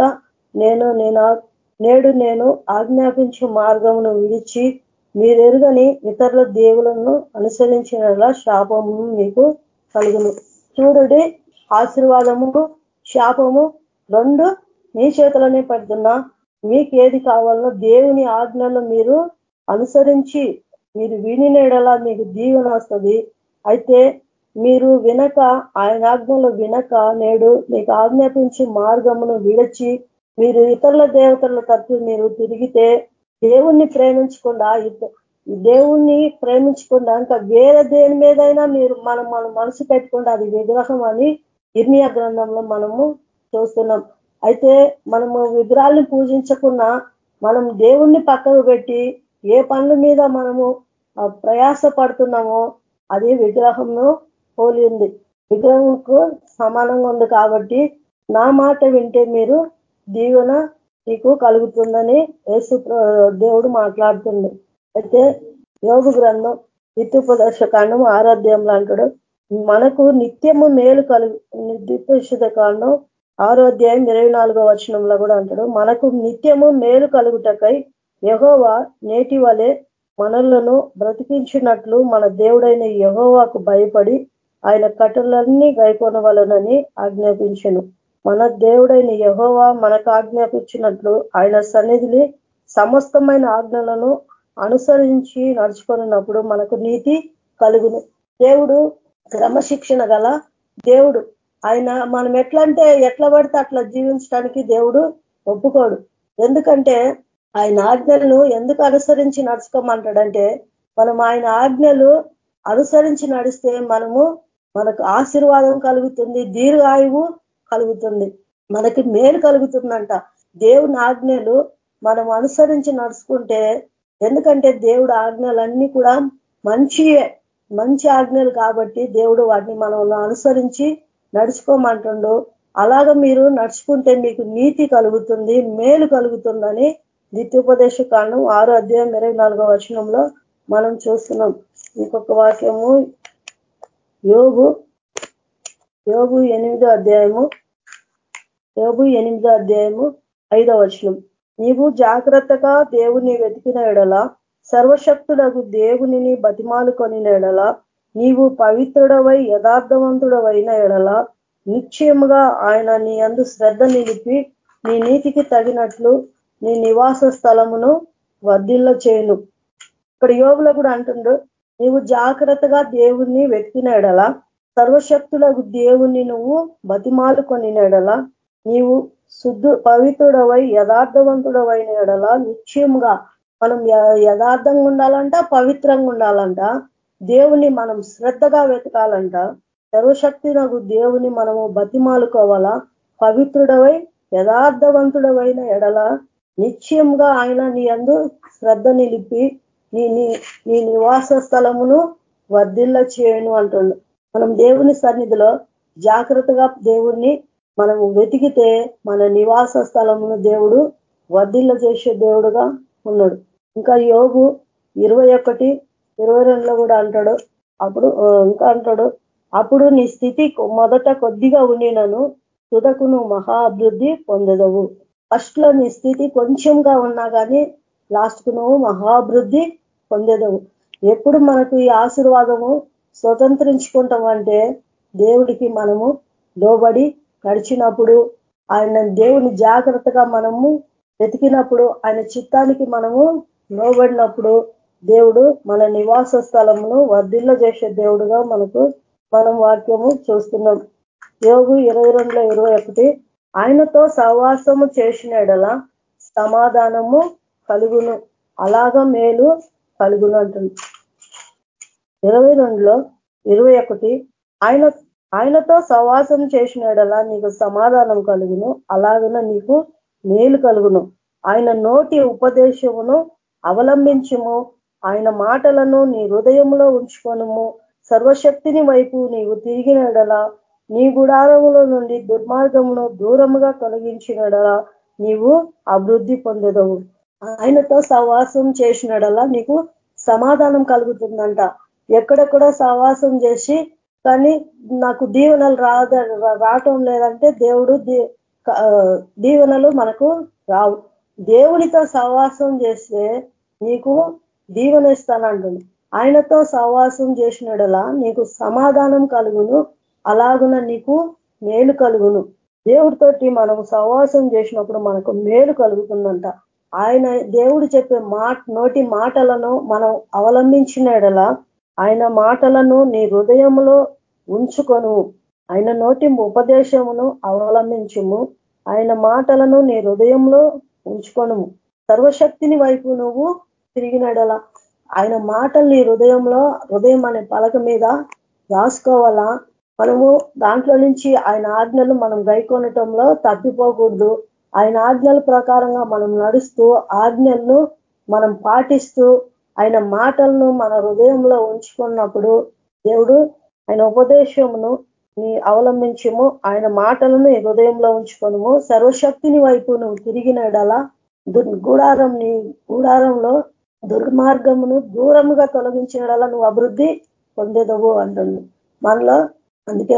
నేను నేను నేడు నేను ఆజ్ఞాపించు మార్గమును విడిచి మీరెరుగని ఇతరుల దేవులను అనుసరించిన శాపము మీకు కలుగును. చూడుడి ఆశీర్వాదము శాపము రెండు మీ చేతులనే పడుతున్నా. మీకేది కావాలనో దేవుని ఆజ్ఞలు మీరు అనుసరించి మీరు విని నేడలా మీకు దీవెన వస్తుంది. అయితే మీరు వినక ఆయన ఆజ్ఞలు వినక నేడు మీకు ఆజ్ఞాపించి మార్గమును విడచి మీరు ఇతరుల దేవతల తప్పు మీరు తిరిగితే దేవుణ్ణి ప్రేమించకుండా దేవుణ్ణి ప్రేమించకుండా ఇంకా వేరే దేని మీదైనా మీరు మనం మనం మనసు పెట్టుకుండా అది విగ్రహం అని ఇర్మియా గ్రంథంలో మనము చూస్తున్నాం. అయితే మనము విగ్రహాలను పూజించకుండా మనం దేవుణ్ణి పక్కకు పెట్టి ఏ పనుల మీద మనము ప్రయాస పడుతున్నామో అది విగ్రహంను పోలి ఉంది. విగ్రహంకు సమానంగా ఉంది కాబట్టి నా మాట వింటే మీరు దీవెన నీకు కలుగుతుందని యేసు దేవుడు మాట్లాడుతుంది అయితే యోగు గ్రంథం నిత్యోపదర్శకాండం ఆరాధ్యంలో అంటాడు మనకు నిత్యము మేలు కలుగు నిత్యపరిషద కాండం ఆరోధ్యాయం ఇరవై నాలుగో వచనంలో కూడా అంటాడు మనకు నిత్యము మేలు కలుగుటకై యహోవా నేటి వలె మనలను బ్రతికించినట్లు మన దేవుడైన యహోవాకు భయపడి ఆయన కట్టలన్నీ గైకొనవలనని ఆజ్ఞాపించను. మన దేవుడైన యహోవా మనకు ఆజ్ఞాపించినట్లు ఆయన సన్నిధిని సమస్తమైన ఆజ్ఞలను అనుసరించి నడుచుకున్నప్పుడు మనకు నీతి కలుగును. దేవుడు క్రమశిక్షణ గల దేవుడు. ఆయన మనం ఎట్లా అంటే ఎట్లా పడితే అట్లా జీవించడానికి దేవుడు ఒప్పుకోడు. ఎందుకంటే ఆయన ఆజ్ఞలను ఎందుకు అనుసరించి నడుచుకోమంటాడంటే మనం ఆయన ఆజ్ఞలు అనుసరించి నడిస్తే మనము మనకు ఆశీర్వాదం కలుగుతుంది దీర్ఘాయువు కలుగుతుంది. మనకి మేలు కలుగుతుందంట. దేవుని ఆజ్ఞలు మనం అనుసరించి నడుచుకుంటే ఎందుకంటే దేవుడు ఆజ్ఞలన్నీ కూడా మంచియే మంచి ఆజ్ఞలు కాబట్టి దేవుడు వాటిని మనం అనుసరించి నడుచుకోమంటుండు. అలాగ మీరు నడుచుకుంటే మీకు నీతి కలుగుతుంది మేలు కలుగుతుందని ద్వితీయోపదేశ కాండం ఆరు అధ్యాయం ఇరవై నాలుగో వచనంలో మనం చూస్తున్నాం. ఇంకొక వాక్యము యోగు యోగు ఎనిమిదో అధ్యాయము యోగు ఎనిమిదో అధ్యాయము ఐదో వచనం. నీవు జాగ్రత్తగా దేవుని వెతికిన ఎడల సర్వశక్తుడకు దేవునిని బతిమాలు కొనిన ఎడల నీవు పవిత్రుడవై యథార్థవంతుడవైన ఎడల నిశ్చయముగా ఆయన నీ అందు శ్రద్ధ నిలిపి నీ నీతికి తగినట్లు నీ నివాస స్థలమును వర్ధిల్ల చేయను ఇక్కడ యోగులో కూడా అంటుండ్రు నీవు జాగ్రత్తగా దేవుణ్ణి వెతికిన ఎడల సర్వశక్తులకు దేవుణ్ణి నువ్వు బతిమాలుకొని కొనిన నీవు శుద్ధు పవిత్రుడవై యథార్థవంతుడవైన ఎడల నిశ్చయముగా మనం యథార్థంగా ఉండాలంట పవిత్రంగా ఉండాలంట. దేవుని మనం శ్రద్ధగా వెతకాలంట. సర్వశక్తి నాకు దేవుని మనము బతిమాలుకోవాలా పవిత్రుడవై యథార్థవంతుడవైన ఎడల నిశ్చయంగా ఆయన నీ అందు శ్రద్ధ నిలిపి నీ నీ నివాస స్థలమును వర్ధిల్ల చేయను అంటుండు. మనం దేవుని సన్నిధిలో జాగ్రత్తగా దేవుణ్ణి మనం వెతికితే మన నివాస స్థలమును దేవుడు వర్ధిల్ల చేసే దేవుడుగా ఉన్నాడు. ఇంకా యోగు ఇరవై ఒకటి ఇరవై రెండులో కూడా అంటాడు. అప్పుడు ఇంకా అంటాడు అప్పుడు నీ స్థితి మొదట కొద్దిగా ఉండినను తుదకు నువ్వు మహా అభివృద్ధి పొందదవు. ఫస్ట్లో నీ స్థితి కొంచెంగా ఉన్నా కానీ లాస్ట్కు నువ్వు మహాభివృద్ధి పొందేదవు. ఎప్పుడు మనకు ఈ ఆశీర్వాదము స్వతంత్రించుకుంటాం అంటే దేవుడికి మనము లోబడి నడిచినప్పుడు ఆయన దేవుని జాగ్రత్తగా మనము వెతికినప్పుడు ఆయన చిత్తానికి మనము లోబడినప్పుడు దేవుడు మన నివాస స్థలమును వర్ధిల్ల చేసే దేవుడుగా మనకు మనం వాక్యము చూస్తున్నాం. యోగు ఇరవై రెండులో ఇరవై ఒకటి ఆయనతో సహవాసము చేసినడల సమాధానము కలుగును అలాగ మేలు కలుగును అంటుంది. ఇరవై రెండులో ఇరవై ఒకటి ఆయన ఆయనతో సవాసం చేసినడలా నీకు సమాధానం కలుగును అలాగన నీకు మేలు కలుగును. ఆయన నోటి ఉపదేశమును అవలంబించుము ఆయన మాటలను నీ హృదయంలో ఉంచుకొనుము. సర్వశక్తిని వైపు నీవు తిరిగినడలా నీ గుడారములో నుండి దుర్మార్గమును దూరముగా తొలగించినడలా నీవు అభివృద్ధి పొందదవు. ఆయనతో సవాసం చేసినడలా నీకు సమాధానం కలుగుతుందంట. ఎక్కడెక్కడ సహవాసం చేసి కానీ నాకు దీవెనలు రాద రావటం లేదంటే దేవుడు దీవెనలు మనకు రావు. దేవునితో సహవాసం చేస్తే నీకు దీవెన ఇస్తానంటుంది. ఆయనతో సహవాసం చేసినడలా నీకు సమాధానం కలుగును అలాగున నీకు మేలు కలుగును. దేవుడితోటి మనం సహవాసం చేసినప్పుడు మనకు మేలు కలుగుతుందంట. ఆయన దేవుడు చెప్పే మాట నోటి మాటలను మనం అవలంబించినడలా ఆయన మాటలను నీ హృదయంలో ఉంచుకొను. ఆయన నోటి ఉపదేశమును అవలంబించుము. ఆయన మాటలను నీ హృదయంలో ఉంచుకొను సర్వశక్తిని వైపు నువ్వు తిరిగినడల ఆయన మాటలు నీ హృదయంలో హృదయం అనే పలక మీద రాసుకోవాలా మనము దాంట్లో నుంచి ఆయన ఆజ్ఞలు మనం గైకొనటంలో తప్పిపోకూడదు. ఆయన ఆజ్ఞల ప్రకారంగా మనం నడుస్తూ ఆజ్ఞలను మనం పాటిస్తూ ఆయన మాటలను మన హృదయంలో ఉంచుకున్నప్పుడు దేవుడు ఆయన ఉపదేశమును నీ అవలంబించము. ఆయన మాటలను హృదయంలో ఉంచుకొనము. సర్వశక్తిని వైపు నువ్వు తిరిగినడలా గుడారం నీ గుడారంలో దుర్మార్గమును దూరముగా తొలగించినడలా నువ్వు అభివృద్ధి పొందేదవు అంటుంది. మనలో అందుకే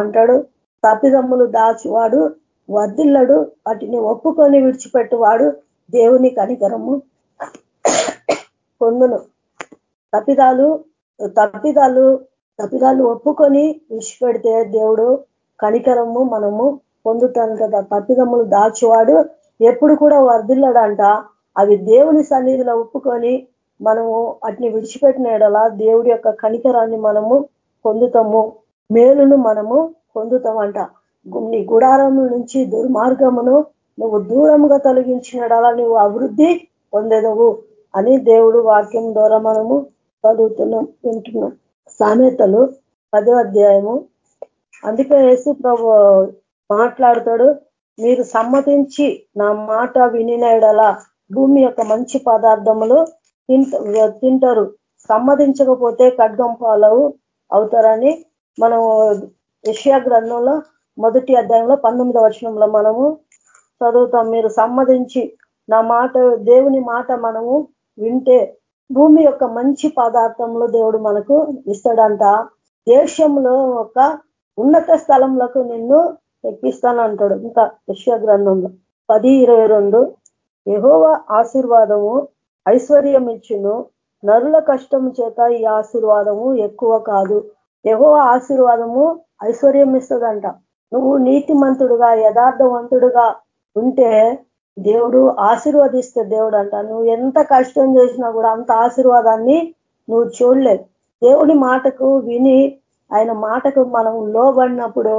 అంటాడు తప్పిదమ్ములు దాచువాడు వర్దిల్లడు వాటిని ఒప్పుకొని విడిచిపెట్టువాడు దేవుని కనికరము. పొందును. తప్పిదాలు తప్పిదాలు తప్పిదాలు ఒప్పుకొని విడిచిపెడితే దేవుడు కనికరము మనము పొందుతాను కదా. తప్పిదమ్ములు దాచువాడు ఎప్పుడు కూడా వర్దిల్లడంట అవి దేవుని సన్నిధిలో ఒప్పుకొని మనము వాటిని విడిచిపెట్టిన దేవుడి యొక్క కనికరాన్ని మనము పొందుతాము. మేలును మనము పొందుతామంట. నీ గుడారం నుంచి దుర్మార్గమును నువ్వు దూరముగా తొలగించినడలా నువ్వు అభివృద్ధి పొందేదవు. అని దేవుడు వాక్యం ద్వారా మనము చదువుతున్నాం వింటున్నాం. సామెతలు పదో అధ్యాయము. అందుకే యేసు ప్రభు మాట్లాడతాడు మీరు సమ్మతించి నా మాట వినినడలా భూమి యొక్క మంచి పదార్థములు తింటారు. సమ్మతించకపోతే ఖడ్గం పాలవు అవుతారని మనం యష్యా గ్రంథంలో మొదటి అధ్యాయంలో పంతొమ్మిదవ వచనంలో మనము చదువుతాం. మీరు సమ్మతించి నా మాట దేవుని మాట మనము వింటే భూమి యొక్క మంచి పదార్థంలో దేవుడు మనకు ఇస్తాడంట. దేశంలో ఒక ఉన్నత స్థలంలోకి నిన్ను ఎక్కిస్తానంటాడు ఇంకా యశ్వ గ్రంథంలో పది ఇరవై రెండు. యహోవ ఆశీర్వాదము ఐశ్వర్యం ఇచ్చును నరుల కష్టం చేత ఈ ఆశీర్వాదము ఎక్కువ కాదు. యహోవ ఆశీర్వాదము ఐశ్వర్యం ఇస్తుందంట నువ్వు నీతిమంతుడుగా యథార్థవంతుడుగా ఉంటే దేవుడు ఆశీర్వదిస్తే దేవుడు అంట. నువ్వు ఎంత కష్టం చేసినా కూడా అంత ఆశీర్వాదాన్ని నువ్వు చూడలేదు. దేవుడి మాటకు విని ఆయన మాటకు మనం లోబడినప్పుడు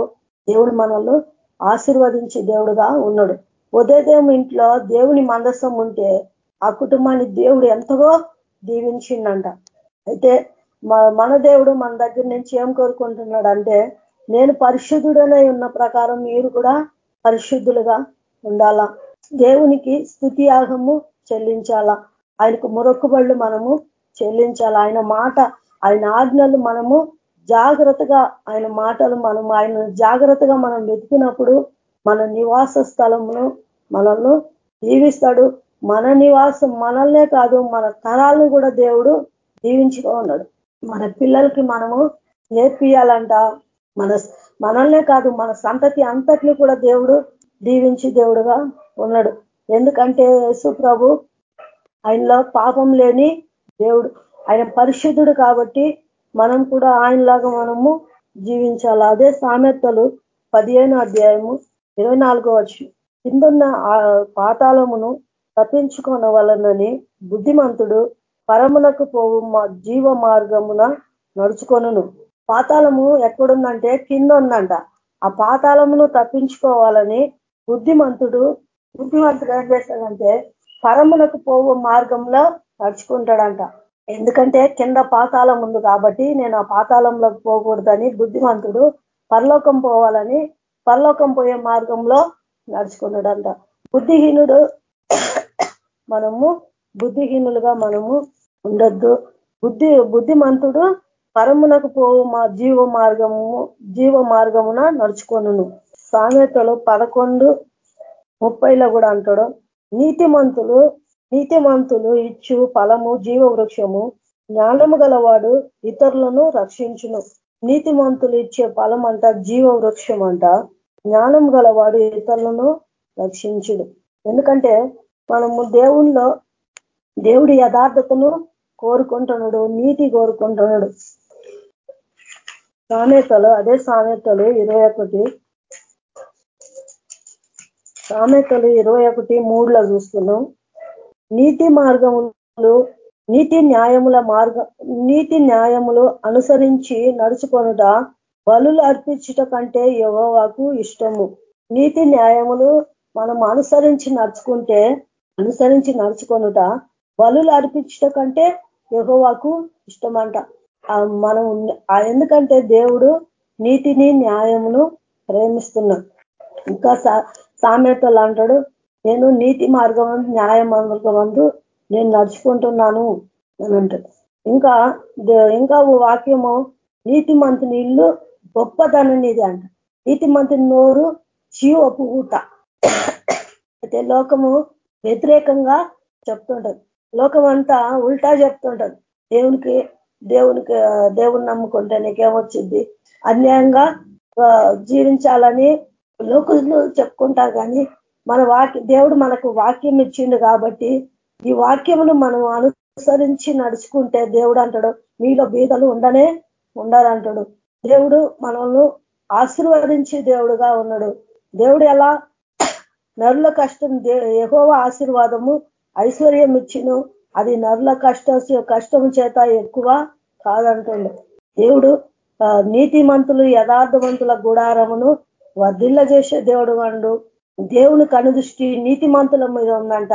దేవుడు మనల్ని ఆశీర్వదించే దేవుడుగా ఉన్నాడు. ఉదయం ఇంట్లో దేవుని మందస్సం ఉంటే ఆ కుటుంబాన్ని దేవుడు ఎంతగో దీవించిండంట. అయితే మన దేవుడు మన దగ్గర నుంచి ఏం కోరుకుంటున్నాడు అంటే నేను పరిశుద్ధుడనై ఉన్న ప్రకారం మీరు కూడా పరిశుద్ధులుగా ఉండాలా? దేవునికి స్థుతి యాగము చెల్లించాలా? ఆయనకు మొరొక్కుబళ్ళు మనము చెల్లించాలా? ఆయన మాట ఆయన ఆజ్ఞలు మనము జాగ్రత్తగా ఆయన మాటలు మనం ఆయన జాగ్రత్తగా మనం వెతికినప్పుడు మన నివాస స్థలమును మనల్ని దీవిస్తాడు. మన నివాసం మనల్నే కాదు మన తరాలను కూడా దేవుడు దీవించుకో ఉన్నాడు. మన పిల్లలకి మనము నేర్పియాలంట. మన మనల్నే కాదు మన సంతతి అంతటిని కూడా దేవుడు దీవించి దేవుడుగా ఉన్నాడు. ఎందుకంటే యేసు ప్రభు ఆయనలో పాపం లేని దేవుడు. ఆయన పరిశుద్ధుడు కాబట్టి మనం కూడా ఆయనలాగా మనము జీవించాలి? అదే సామెతలు పదిహేను అధ్యాయము ఇరవై నాలుగో వచ్చి కిందున్న పాతాళమును తప్పించుకొనవలనని బుద్ధిమంతుడు పరమునకు పోవు జీవ మార్గమున నడుచుకొనును. పాతాళము ఎక్కడుందంటే కింద ఉందంట ఆ పాతాళమును తప్పించుకోవాలని బుద్ధిమంతుడు బుద్ధిమంతుడు ఏం చేస్తాడంటే పరమునకు పోవు మార్గంలో నడుచుకుంటాడంట. ఎందుకంటే కింద పాతాళం ఉంది కాబట్టి నేను ఆ పాతాళంలోకి పోకూడదని బుద్ధిమంతుడు పరలోకం పోవాలని పరలోకం పోయే మార్గంలో నడుచుకున్నాడంట. బుద్ధిహీనుడు మనము బుద్ధిహీనులుగా మనము ఉండొద్దు. బుద్ధి బుద్ధిమంతుడు పరమునకు పోవు మా జీవ మార్గము జీవ మార్గమున నడుచుకొను సామెతలు పదకొండు ముప్పైలో కూడా అంటాడు నీతిమంతులు నీతిమంతులు ఇచ్చు ఫలము జీవ వృక్షము జ్ఞానము గలవాడు ఇతరులను రక్షించును. నీతిమంతులు ఇచ్చే ఫలం అంట జీవ వృక్షం అంట జ్ఞానం గలవాడు ఇతరులను రక్షించుడు ఎందుకంటే మనము దేవుణ్ణిలో దేవుడి యథార్థతను కోరుకుంటున్నాడు నీతి కోరుకుంటున్నాడు. సామెతలు అదే సామెతలు ఇరవై ఒకటి. సామెతలు ఇరవై ఒకటి మూడులో చూస్తున్నాం. నీతి మార్గములు నీతి న్యాయముల మార్గ నీతి న్యాయములు అనుసరించి నడుచుకొనుట బలులు అర్పించుట కంటే యహోవాకు ఇష్టము. నీతి న్యాయములు మనం అనుసరించి నడుచుకుంటే అనుసరించి నడుచుకొనుట బలులు అర్పించుట కంటే యహోవాకు ఇష్టమంట. మనం ఎందుకంటే దేవుడు నీతిని న్యాయమును ప్రేమిస్తున్నాం ఇంకా సామెతలు అంటాడు నేను నీతి మార్గం న్యాయ మార్గమందు నేను నడుచుకుంటున్నాను అని అంటాడు. ఇంకా ఇంకా వాక్యము నీతి మంతుని ఇల్లు గొప్పదననిది అంట. నీతి మంతుని నోరు జీవపు ఊట. అయితే లోకము వ్యతిరేకంగా చెప్తుంటది. లోకం అంతా ఉల్టా చెప్తుంటది. దేవునికి దేవునికి దేవుని నమ్ముకుంటే నీకేమొచ్చింది అన్యాయంగా జీవించాలని లోకులు చెప్పుకుంటారు కానీ మన వాక్య దేవుడు మనకు వాక్యం ఇచ్చిండు కాబట్టి ఈ వాక్యమును మనం అనుసరించి నడుచుకుంటే దేవుడు అంటాడు మీలో బీదలు ఉండనే ఉండాలంటాడు. దేవుడు మనల్ని ఆశీర్వదించి దేవుడుగా ఉన్నాడు. దేవుడు ఎలా? నరుల కష్టం ఎహోవ ఆశీర్వాదము ఐశ్వర్యం ఇచ్చిను. అది నరుల కష్ట కష్టం చేత ఎక్కువ కాదంటుండు. దేవుడు నీతిమంతులు యథార్థవంతుల గుడారమును వర్ధిల్ల చేసే దేవుడు వాడు. దేవుని కనుదృష్టి నీతిమంతుల మీద ఉందంట.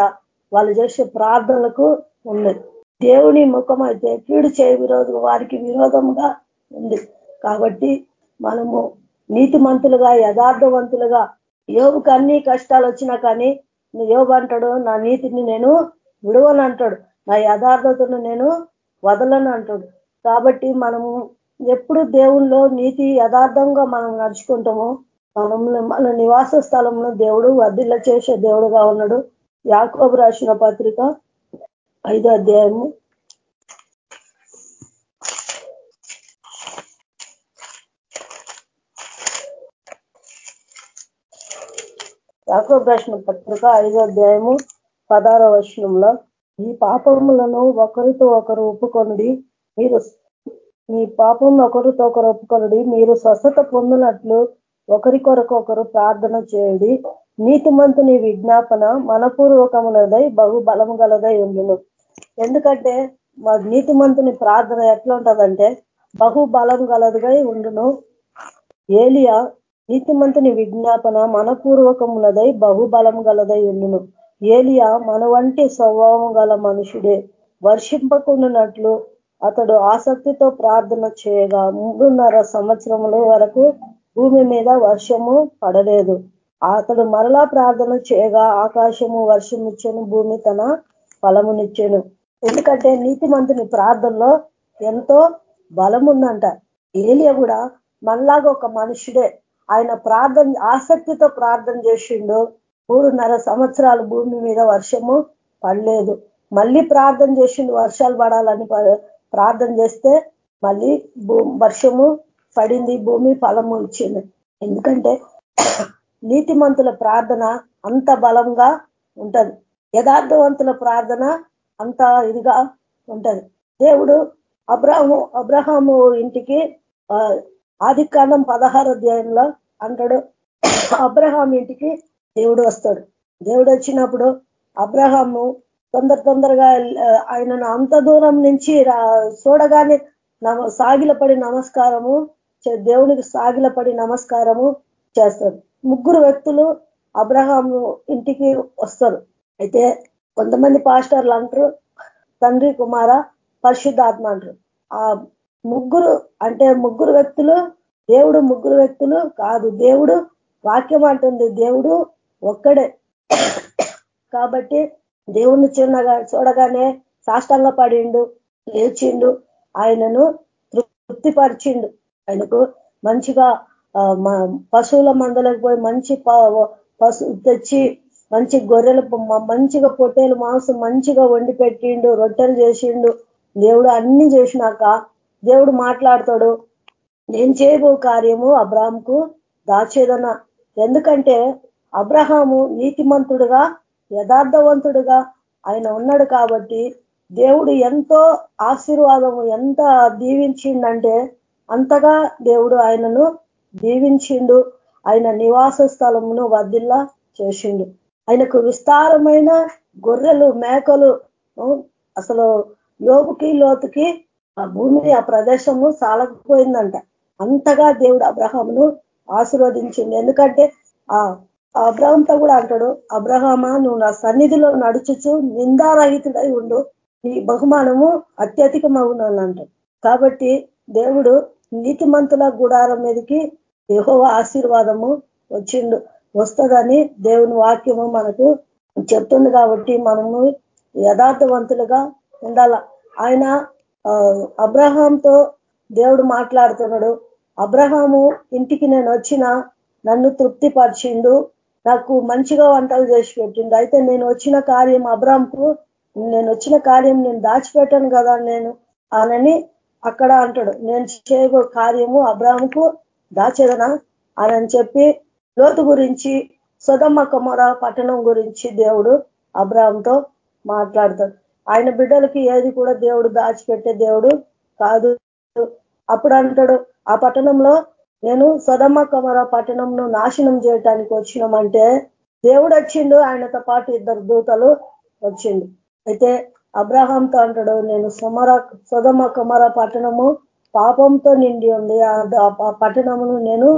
వాళ్ళు చేసే ప్రార్థనలకు ఉంది. దేవుని ముఖం అయితే కీడు చేయ విరోధం వారికి విరోధముగా ఉంది. కాబట్టి మనము నీతిమంతులుగా యథార్థవంతులుగా యోగుకు అన్ని కష్టాలు వచ్చినా కానీ యోగు అంటాడు నా నీతిని నేను విడవను అంటాడు నా యథార్థతను నేను వదలను అంటాడు. కాబట్టి మనము ఎప్పుడు దేవుల్లో నీతి యథార్థంగా మనం నడుచుకుంటామో మనం మన నివాస స్థలంలో దేవుడు వర్ధిల్ల చేసే దేవుడుగా ఉన్నాడు. యాకోబు రాసిన పత్రిక ఐదో అధ్యాయము. యాకోబు రాసిన పత్రిక ఐదో అధ్యాయము పదారో వచనంలో ఈ పాపములను ఒకరితో ఒకరు ఒప్పుకొనుడి మీరు మీ పాపం ఒకరితో ఒకరు ఒప్పుకొనుడి మీరు స్వస్థత పొందినట్లు ఒకరి కొరకు ఒకరు ప్రార్థన చేయండి. నీతిమంతుని విజ్ఞాపన మనపూర్వకములదై బహు బలము గలదై ఉండును. ఎందుకంటే మా నీతిమంతుని ప్రార్థన ఎట్లా ఉంటుందంటే బహు బలం గలదుగా ఉండును. ఏలియా నీతిమంతుని విజ్ఞాపన మనపూర్వకములదై బహుబలం గలదై ఉండును. ఏలియా మన వంటి స్వభావం గల మనుషుడే. వర్షింపకుండానట్లు అతడు ఆసక్తితో ప్రార్థన చేయగా మూడున్నర సంవత్సరముల వరకు భూమి మీద వర్షము పడలేదు. అతడు మరలా ప్రార్థన చేయగా ఆకాశము వర్షం ఇచ్చాను భూమి తన ఫలమునిచ్చాను. ఎందుకంటే నీతిమంతుని ప్రార్థనలో ఎంతో బలం ఉందంట ఏలియ కూడా మనలాగా ఒక మనుషుడే ఆయన ప్రార్థన ఆసక్తితో ప్రార్థన చేసిండు. మూడున్నర సంవత్సరాలు భూమి మీద వర్షము పడలేదు. మళ్ళీ ప్రార్థన చేసిండు వర్షాలు పడాలని ప్రార్థన చేస్తే మళ్ళీ వర్షము పడింది భూమి ఫలము ఇచ్చింది. ఎందుకంటే నీతిమంతుల ప్రార్థన అంత బలంగా ఉంటది. యథార్థవంతుల ప్రార్థన అంత ఇదిగా ఉంటది. దేవుడు అబ్రహము అబ్రహాము ఇంటికి ఆది కాలం పదహారు అధ్యాయంలో అంటాడు అబ్రహాం ఇంటికి దేవుడు వస్తాడు. దేవుడు వచ్చినప్పుడు అబ్రహాము తొందర తొందరగా ఆయనను అంత దూరం నుంచి చూడగానే సాగిలపడి నమస్కారము దేవునికి సాగిలపడి నమస్కారము చేస్తారు ముగ్గురు వ్యక్తులు అబ్రహాం ఇంటికి వస్తారు. అయితే కొంతమంది పాస్టర్లు అంటారు తండ్రి కుమార పరిశుద్ధాత్మ అంటారు. ఆ ముగ్గురు అంటే ముగ్గురు వ్యక్తులు దేవుడు ముగ్గురు వ్యక్తులు కాదు దేవుడు వాక్యం అంటుంది దేవుడు ఒక్కడే. కాబట్టి దేవుణ్ణి చిన్నగా చూడగానే సాష్టంగా పడిండు లేచిండు ఆయనను తృప్తిపరిచిండు. ఆయనకు మంచిగా పశువుల మందలకు పోయి మంచి పశు తెచ్చి మంచి గొర్రెలు మంచిగా పొట్టేలు మాంసం మంచిగా వండి పెట్టిండు రొట్టెలు చేసిండు. దేవుడు అన్ని చేసినాక దేవుడు మాట్లాడతాడు నేను చేయబో కార్యము అబ్రాహంకు దాచేదన? ఎందుకంటే అబ్రహాము నీతిమంతుడుగా యథార్థవంతుడుగా ఆయన ఉన్నాడు కాబట్టి దేవుడు ఎంతో ఆశీర్వాదము ఎంత దీవించిండంటే అంతగా దేవుడు ఆయనను దీవించిండు. ఆయన నివాస స్థలమును వర్ధిల్లా చేసిండు. ఆయనకు విస్తారమైన గొర్రెలు మేకలు అసలు యోగుకి లోతుకి ఆ భూమిని ఆ ప్రదేశము సాలకపోయిందంట. అంతగా దేవుడు అబ్రహామును ఆశీర్వదించింది ఎందుకంటే ఆ అబ్రహంతో కూడా అంటాడు అబ్రహమా నువ్వు నా సన్నిధిలో నడుచుచు నిందారహితుడై ఉండు. నీ బహుమానము అత్యధికమవునని అంటాడు. కాబట్టి దేవుడు నీతిమంతుల గుడారం మీదకి యహోవ ఆశీర్వాదము వచ్చిండు. వస్తుందని దేవుని వాక్యము మనకు చెప్తుంది కాబట్టి మనము యథార్థవంతులుగా ఉండాల. ఆయన అబ్రహాంతో దేవుడు మాట్లాడుతున్నాడు. అబ్రహాము ఇంటికి నేను వచ్చిన నన్ను తృప్తిపరిచిండు. నాకు మంచిగా వంటలు చేసి పెట్టిండు. అయితే నేను వచ్చిన కార్యం అబ్రామ్కు నేను వచ్చిన కార్యం నేను దాచిపెట్టాను కదా నేను అనని అక్కడ అంటాడు నేను చేయబో కార్యము అబ్రాహంకు దాచేదనా? అని చెప్పి లోతు గురించి సుధమ్మ కుమార పట్టణం గురించి దేవుడు అబ్రాహంతో మాట్లాడతాడు. ఆయన బిడ్డలకి ఏది కూడా దేవుడు దాచిపెట్టే దేవుడు కాదు. అప్పుడు అంటాడు ఆ పట్టణంలో నేను సదమ్మ కమర పట్టణంను నాశనం చేయటానికి వచ్చినామంటే దేవుడు వచ్చిండు ఆయనతో పాటు ఇద్దరు దూతలు వచ్చిండు. అయితే అబ్రహాంతో అంటాడు నేను సుమర సుధమ కుమర పట్టణము పాపంతో నిండి ఉంది. ఆ పట్టణమును నేను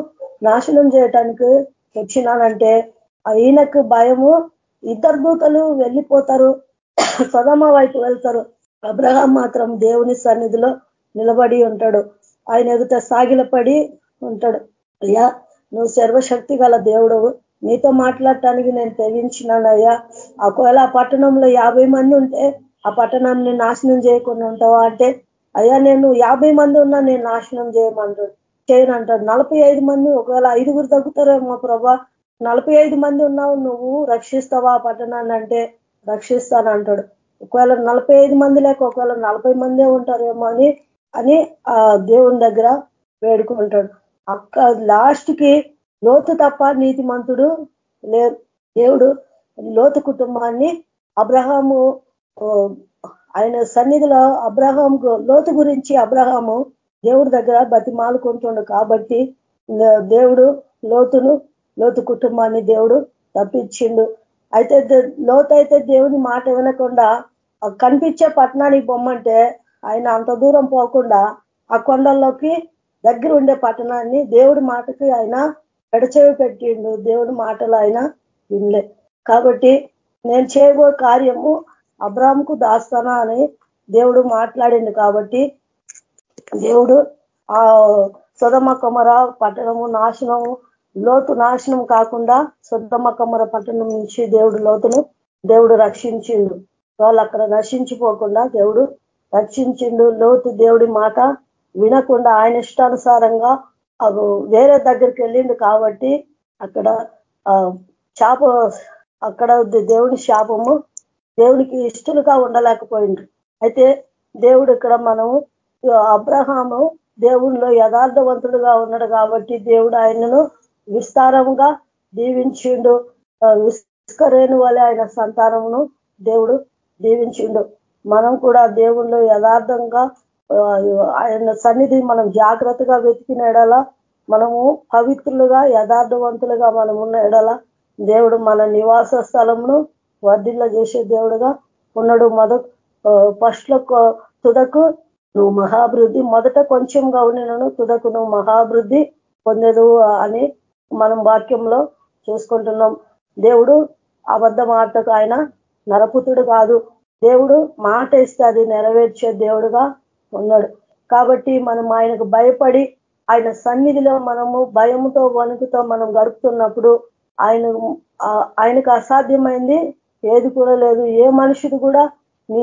నాశనం చేయటానికి వచ్చినానంటే ఈయనకు భయము. ఇద్దరు దూతలు వెళ్ళిపోతారు సదమ వైపు వెళ్తారు. అబ్రహాం మాత్రం దేవుని సన్నిధిలో నిలబడి ఉంటాడు. ఆయన ఎదుట సాగిలపడి ఉంటాడు. అయ్యా నువ్వు సర్వశక్తి గల దేవుడు నీతో మాట్లాడటానికి నేను తెగించినానయ్యా. ఒకవేళ ఆ పట్టణంలో యాభై మంది ఉంటే ఆ పట్టణాన్ని నాశనం చేయకుండా ఉంటావా అంటే అయ్యా నేను యాభై మంది ఉన్నా నేను నాశనం చేయమంటాడు చేయనంటాడు నలభై ఐదు మంది ఒకవేళ ఐదుగురు తగ్గుతారేమో ప్రభా. నలభై ఐదు మంది ఉన్నావు నువ్వు రక్షిస్తావా ఆ పట్టణాన్ని అంటే రక్షిస్తానంటాడు ఒకవేళ నలభై ఐదు మంది లేక ఒకవేళ నలభై మందే ఉంటారేమో అని అని ఆ దేవుని దగ్గర వేడుకుంటాడు. అక్క లాస్ట్కి లోతు తప్ప నీతిమంతుడు లేదు దేవుడు లోతు కుటుంబాన్ని అబ్రహాము ఆయన సన్నిధిలో అబ్రహాం లోతు గురించి అబ్రహాము దేవుడి దగ్గర బతిమాలుకుంటుండు కాబట్టి దేవుడు లోతును లోతు కుటుంబాన్ని దేవుడు తప్పించిండు అయితే లోతు అయితే దేవుని మాట వినకుండా కనిపించే పట్టణానికి బొమ్మంటే ఆయన అంత దూరం పోకుండా ఆ కొండల్లోకి దగ్గర ఉండే పట్టణాన్ని దేవుడి మాటకి ఆయన ఎడచెవి పెట్టిండు. దేవుడి మాటలు ఆయన వినలే. కాబట్టి నేను చేయబో కార్యము అబ్రాహంకు దాస్తానా అని దేవుడు మాట్లాడిండు కాబట్టి దేవుడు ఆ సుధమ కొమర పట్టణము నాశనము లోతు నాశనం కాకుండా సుధమ కొమర పట్టణం నుంచి దేవుడు లోతును దేవుడు రక్షించిండు. వాళ్ళు అక్కడ నశించిపోకుండా దేవుడు రక్షించిండు. లోతు దేవుడి మాట వినకుండా ఆయన ఇష్టానుసారంగా వేరే దగ్గరికి వెళ్ళిండు కాబట్టి అక్కడ శాప అక్కడ దేవుని శాపము దేవునికి ఇష్టలుగా ఉండలేకపోయిండు అయితే దేవుడు ఇక్కడ మనము అబ్రహాము దేవుణ్ణిలో యథార్థవంతుడుగా ఉన్నాడు కాబట్టి దేవుడు ఆయనను విస్తారంగా దీవించిండు. విస్కరేణు వలె ఆయన సంతానమును దేవుడు దీవించిండు. మనం కూడా దేవుళ్ళు యథార్థంగా ఆయన సన్నిధి మనం జాగ్రత్తగా వెతికిన ఎడల మనము పవిత్రులుగా యథార్థవంతులుగా మనం ఉన్న ఎడల దేవుడు మన నివాస స్థలమును వర్ధిల్ల చేసే దేవుడుగా ఉన్నాడు మొద ఫస్ట్లో తుదకు నువ్వు మహాభివృద్ధి. మొదట కొంచెంగా ఉండినను తుదకు నువ్వు మహాభివృద్ధి పొందేదు అని మనం వాక్యంలో చూసుకుంటున్నాం. దేవుడు అబద్ధ మాటకు ఆయన నరపుతుడు కాదు. దేవుడు మాట ఇస్తే అది నెరవేర్చే దేవుడుగా ఉన్నాడు. కాబట్టి మనం ఆయనకు భయపడి ఆయన సన్నిధిలో మనము భయంతో వణుకుతో మనం గడుపుతున్నప్పుడు ఆయన ఆయనకు అసాధ్యమైంది ఏది కూడా లేదు. ఏ మనుషుడు కూడా నీ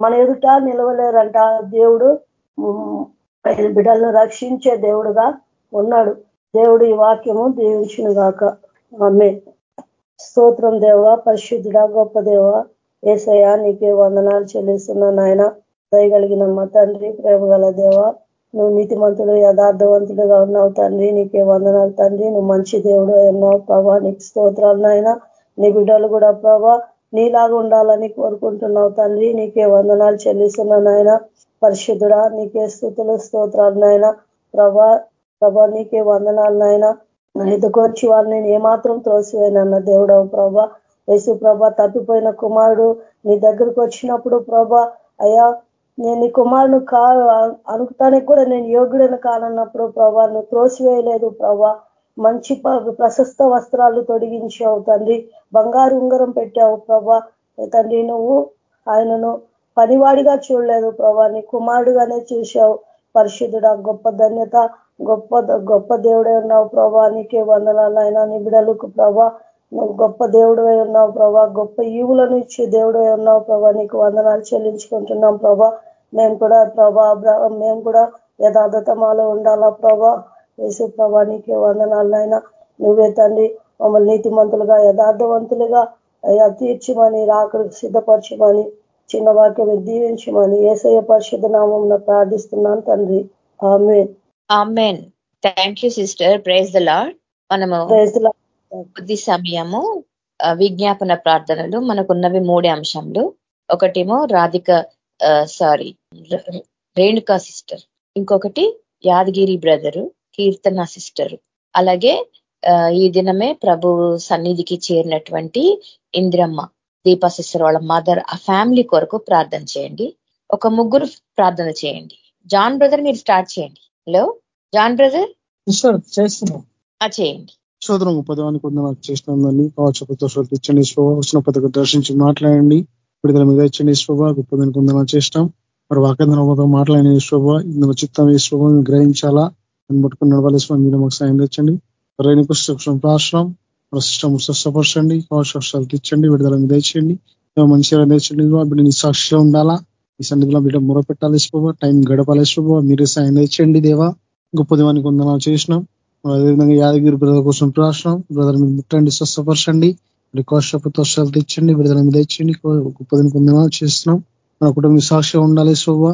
మన ఎదుట నిలవలేరంట. దేవుడు ఆయన బిడ్డలను రక్షించే దేవుడుగా ఉన్నాడు. దేవుడు ఈ వాక్యము దీవించును గాక. ఆమె. స్తోత్రం దేవ పరిశుద్ధుడ గొప్ప దేవ ఏసయ్య నీకే వందనాలు చెల్లిస్తున్నాను ఆయన దయగలిగిన మా తండ్రి ప్రేమ గల దేవ నువ్వు నీతిమంతుడు యథార్థవంతుడుగా ఉన్నావు తండ్రి. నీకే వందనాలు తండ్రి. నువ్వు మంచి దేవుడు ఎన్నో ప్రభా నీకు స్తోత్రాలు నాయన. నీ బిడ్డలు కూడా ప్రభా నీలాగా ఉండాలని కోరుకుంటున్నావు తండ్రి. నీకే వందనాలు చెల్లిస్తున్నాను ఆయన పరిశుద్ధుడా నీకే స్థుతులు స్తోత్రాలు నాయన. ప్రభా ప్రభా నీకే వందనాలు నాయన. ఎదుకొచ్చి వాళ్ళు నేను ఏమాత్రం త్రోసివేనన్న దేవుడవు ప్రభా. యేసు ప్రభా తప్పిపోయిన కుమారుడు నీ దగ్గరకు వచ్చినప్పుడు ప్రభా అయ్యా నేను నీ కుమారుడు కా అనుకుతానికి కూడా నేను యోగ్యుడని కానన్నప్పుడు ప్రభా నువ్వు త్రోసివేయలేదు ప్రభా. మంచి ప్రశస్త వస్త్రాలు తొడిగించావు తండ్రి. బంగారు ఉంగరం పెట్టావు ప్రభా. తండ్రి నువ్వు ఆయనను పనివాడిగా చూడలేదు ప్రభా. నీ కుమారుడుగానే చూశావు. పరిశుద్ధుడ గొప్ప ధన్యత గొప్ప గొప్ప దేవుడే ఉన్నావు ప్రభా. నీకే వందనాలు వందనాలైనా నిబిడలకు ప్రభా. నువ్వు గొప్ప దేవుడవై ఉన్నావు ప్రభా. గొప్ప ఈవులను ఇచ్చే దేవుడై ఉన్నావు ప్రభా. నీకు వందనాలు చెల్లించుకుంటున్నాం ప్రభా. మేము కూడా ప్రభా మేము కూడా యథార్థత ఉండాలా ప్రభా. యేసు ప్రభా నీకే వందనాలైనా నువ్వే తండ్రి మమ్మల్ని నీతిమంతులుగా యథార్థవంతులుగా అయ్యా తీర్చిమని రాకడికి సిద్ధపరచమని చిన్న వాక్యం దీవించమని ఏసయ్య పరిశుద్ధ నామం ప్రార్థిస్తున్నాను తండ్రి. Amen. Thank you sister praise the Lord మనము కొద్ది సమయము విజ్ఞాపన ప్రార్థనలు. మనకున్నవి మూడే అంశంలు ఒకటేమో రాధిక సారీ రేణుకా సిస్టర్ ఇంకొకటి యాదగిరి బ్రదరు కీర్తన సిస్టర్. అలాగే ఈ దినమే ప్రభు సన్నిధికి చేరినటువంటి ఇందిరమ్మ దీపా సిస్టర్ వాళ్ళ మదర్ ఆ ఫ్యామిలీ కొరకు ప్రార్థన చేయండి. ఒక ముగ్గురు ప్రార్థన చేయండి. జాన్ బ్రదర్ మీరు స్టార్ట్ చేయండి. Hello John brother? చేస్తున్నాం. చేయండి. శోధనం పదవానికి వందనాలు చేసినందని కావచ్చు ఇచ్చండి శోభ వచ్చిన పథకం దర్శించి మాట్లాడండి. విడుదల మీద ఇచ్చండి శోభ గొప్పదానికి వందనాలు చేసినాం మరి వాకేంద్ర మాట్లాడిన శోభ ఇందులో చిత్తం ఈ శోభ గ్రహించాలా? ముట్టుకుని పట్టుకుని మీరు మాకు సాయం తెచ్చండి. రైనికు రాష్ట్రం సిస్టమ్ స్వస్థపరచండి కావచ్చు తెచ్చండి విడుదల మీద ఇచ్చండి మంచిగా తెచ్చండి బిడ్డ నీ సాక్షిలో ఉండాలా? ఈ సందర్భంలో బిడ్డ మొర పెట్టాలి శోభ టైం గడపాలి శోభ మీరే సాయం తెచ్చండి దేవా. గొప్ప దేవానికి వందనాలు చేసినాం. అదేవిధంగా యాదగిరి బ్రదర్ కోసం ప్రార్థన బ్రదర్ మీరు ముట్టండి స్వస్థపరచండి. వర్షాలు తెచ్చండి విడుదల మీద ఇచ్చండి గొప్పదిని వందనాలు చేస్తున్నాం మన కుటుంబ సాక్షి ఉండాలి శోభ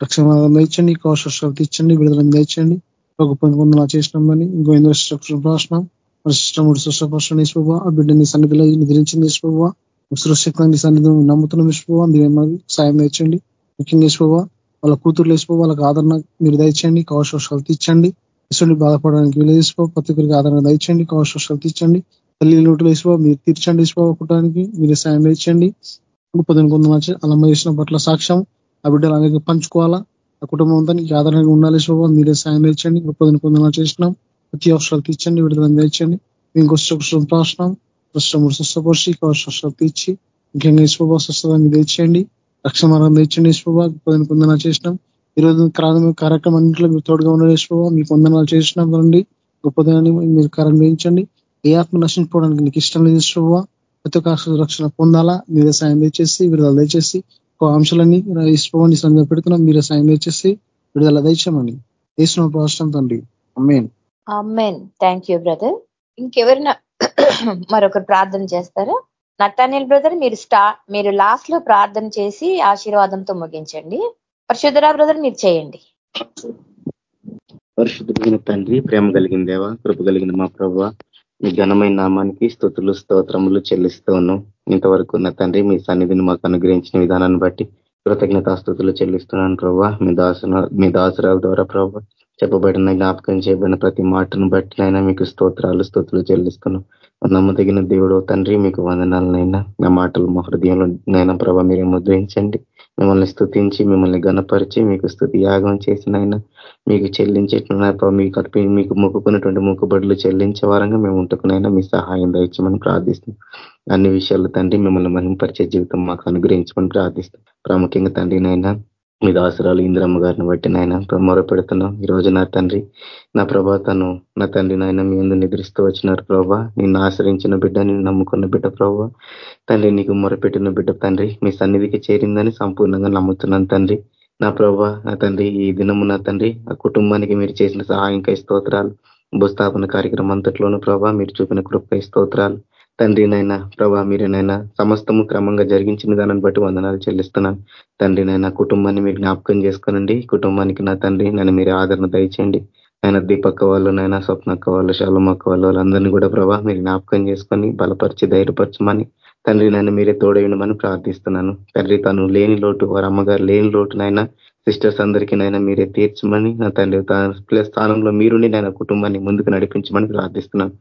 రక్షణ ఇచ్చండి కోశాలు తెచ్చండి విడుదల మీద ఇచ్చండి ఒక పొందనాలు ఆచేసినామని ఇంకో ఇంద్ర ప్రార్థన మన సిస్టమ్ స్వస్థపరచండి ఆ బిడ్డని సన్నిధిలో నిద్రించింది శోభ సురక్షితంగా సన్నిధిని నమ్ముతున్నాం శోభ మీరు సాయం తెచ్చండి ముఖ్యంగా శోభ వాళ్ళ కూతుర్లు వేసిపో వాళ్ళకి ఆదరణ మీరు దయచేయండి. కౌశలు తెచ్చండి ఇసుని బాధపడడానికి వీలు తీసుకో ప్రతి ఒక్కరికి ఆదరణ దయచండి కౌశలు తీర్చండి. తల్లి లోటులు వేసుకో మీరు తీర్చండి ఇసుకోవడానికి మీరు సాయం వేయించండి పొద్దున కొంత అలమ్మ చేసిన పట్ల సాక్ష్యం. ఆ బిడ్డలు అనేది పంచుకోవాలా? ఆ కుటుంబం అంతా నీకు ఆధారంగా ఉండాలి శోభ. మీరే సాయం తెచ్చండి గొప్పదని కొందన చేసినాం ప్రతి అవసరాలు తీర్చండి. విడుదల తెచ్చండి మేము కష్టం ప్రాసనం కృష్ణముడు స్వస్థపరిచి కౌశలు తీర్చి ముఖ్యంగా ఇసుకోబా స్వస్థత మీద తెచ్చండి రక్షణ మార్గం తెచ్చండి ఇసుకోబా పొద్దున కొందన చేసినాం ఈరోజు కార్యక్రమం అన్నింటిలో మీరు తోడుగా ఉండేసుకో మీకు వందనాలు చేసినామండి గొప్పదనాన్ని మీరు కారణం వేయించండి ఏ ఆత్మ నశించుకోవడానికి నీకు ఇష్టం లేదు శుభా. ప్రతి ఒక్క రక్షణ పొందాలా? మీరే సాయం తెచ్చేసి విడుదల దయచేసి ఒక అంశాలన్నీ ఇసుకోవని సంధ్య పెడుతున్నాం మీరే సాయం దయచేసి విడుదల దయచేయమని. వేసిన ప్రశ్న తండ్రి. Amen amen thank you brother ఇంకెవరైనా మరొకరు ప్రార్థన చేస్తారా? నట్టానియల్ బ్రదర్ మీరు స్టా మీరు లాస్ట్లో ప్రార్థన చేసి ఆశీర్వాదంతో ముగించండి. పరిశుద్ధరా బ్రదర్ మీరు చేయండి. పరిశుద్ధమైన తండ్రి ప్రేమ కలిగిన దేవ కృప కలిగిన మా ప్రభావ మీ ఘనమైన నామానికి స్థుతులు స్తోత్రములు చెల్లిస్తూ ఉన్నాం ఇంతవరకు నా తండ్రి మీ సన్నిధిని మాకు అనుగ్రహించిన విధానాన్ని బట్టి కృతజ్ఞతాస్థుతులు చెల్లిస్తున్నాను ప్రభావ మీ దాసు మీ దాసురాల ద్వారా ప్రభావ చెప్పబడిన జ్ఞాపకం చేయబడిన ప్రతి మాటను బట్టి అయినా మీకు స్తోత్రాలు స్థుతులు చెల్లిస్తున్నాం నమ్మదగిన దేవుడు తండ్రి మీకు వందనాలనైనా నా మాటలు మా హృదయంలో నైనా ప్రభా మీరే ముద్రించండి. మిమ్మల్ని స్థుతించి మిమ్మల్ని గణపరిచి మీకు స్థుతి యాగం చేసిన మీకు చెల్లించేట్టున్నారు మీకు అర్పి మీకు మొక్కుకున్నటువంటి మొక్కుబడులు చెల్లించే వారంగా మేము ఉంటుకునైనా మీ సహాయం దయచేమని ప్రార్థిస్తున్నాం. అన్ని విషయాలు తండ్రి మిమ్మల్ని మహింపరిచే జీవితం మాకు అనుగ్రహించమని ప్రార్థిస్తాం ప్రాముఖ్యంగా తండ్రినైనా మీ దాసరాలు ఇందిరమ్మ గారిని బట్టి నాయన మొర పెడుతున్నాం. ఈ రోజు నా తండ్రి నా ప్రభా తను నా తండ్రి నాయన మీ ముందు నిద్రిస్తూ వచ్చినారు ప్రభా. నిన్ను ఆశ్రయించిన బిడ్డ నిన్ను నమ్ముకున్న బిడ్డ ప్రభా. తండ్రి నీకు మొరపెట్టిన బిడ్డ తండ్రి మీ సన్నిధికి చేరిందని సంపూర్ణంగా నమ్ముతున్నాను తండ్రి. నా ప్రభా నా తండ్రి ఈ దినము నా తండ్రి ఆ కుటుంబానికి మీరు చేసిన సహాయంకై స్తోత్రాలు భూస్థాపన కార్యక్రమం అంతట్లోనూ ప్రభా మీరు చూపిన కృపకై స్తోత్రాలు. తండ్రినైనా ప్రభా మీరేనైనా సమస్తము క్రమంగా జరిగించిన దానిని బట్టి వందనాలు చెల్లిస్తున్నాను. తండ్రి నైనా కుటుంబాన్ని మీరు జ్ఞాపకం చేసుకోనండి. కుటుంబానికి నా తండ్రి నన్ను మీరు ఆదరణ దయచేయండి. ఆయన దీపక్క వాళ్ళు నైనా స్వప్నక్క వాళ్ళు శాలమక్క వాళ్ళు వాళ్ళందరినీ కూడా ప్రభా మీరు జ్ఞాపకం చేసుకొని బలపరిచి ధైర్యపరచమని తండ్రి నన్ను మీరే తోడైనమని ప్రార్థిస్తున్నాను. తండ్రి తను లేని లోటు వారి అమ్మగారు లేని లోటునైనా సిస్టర్స్ అందరికీ నైనా మీరే తీర్చమని నా తండ్రి ప్లస్ స్థానంలో మీరుండి నేను కుటుంబాన్ని ముందుకు నడిపించమని ప్రార్థిస్తున్నాను.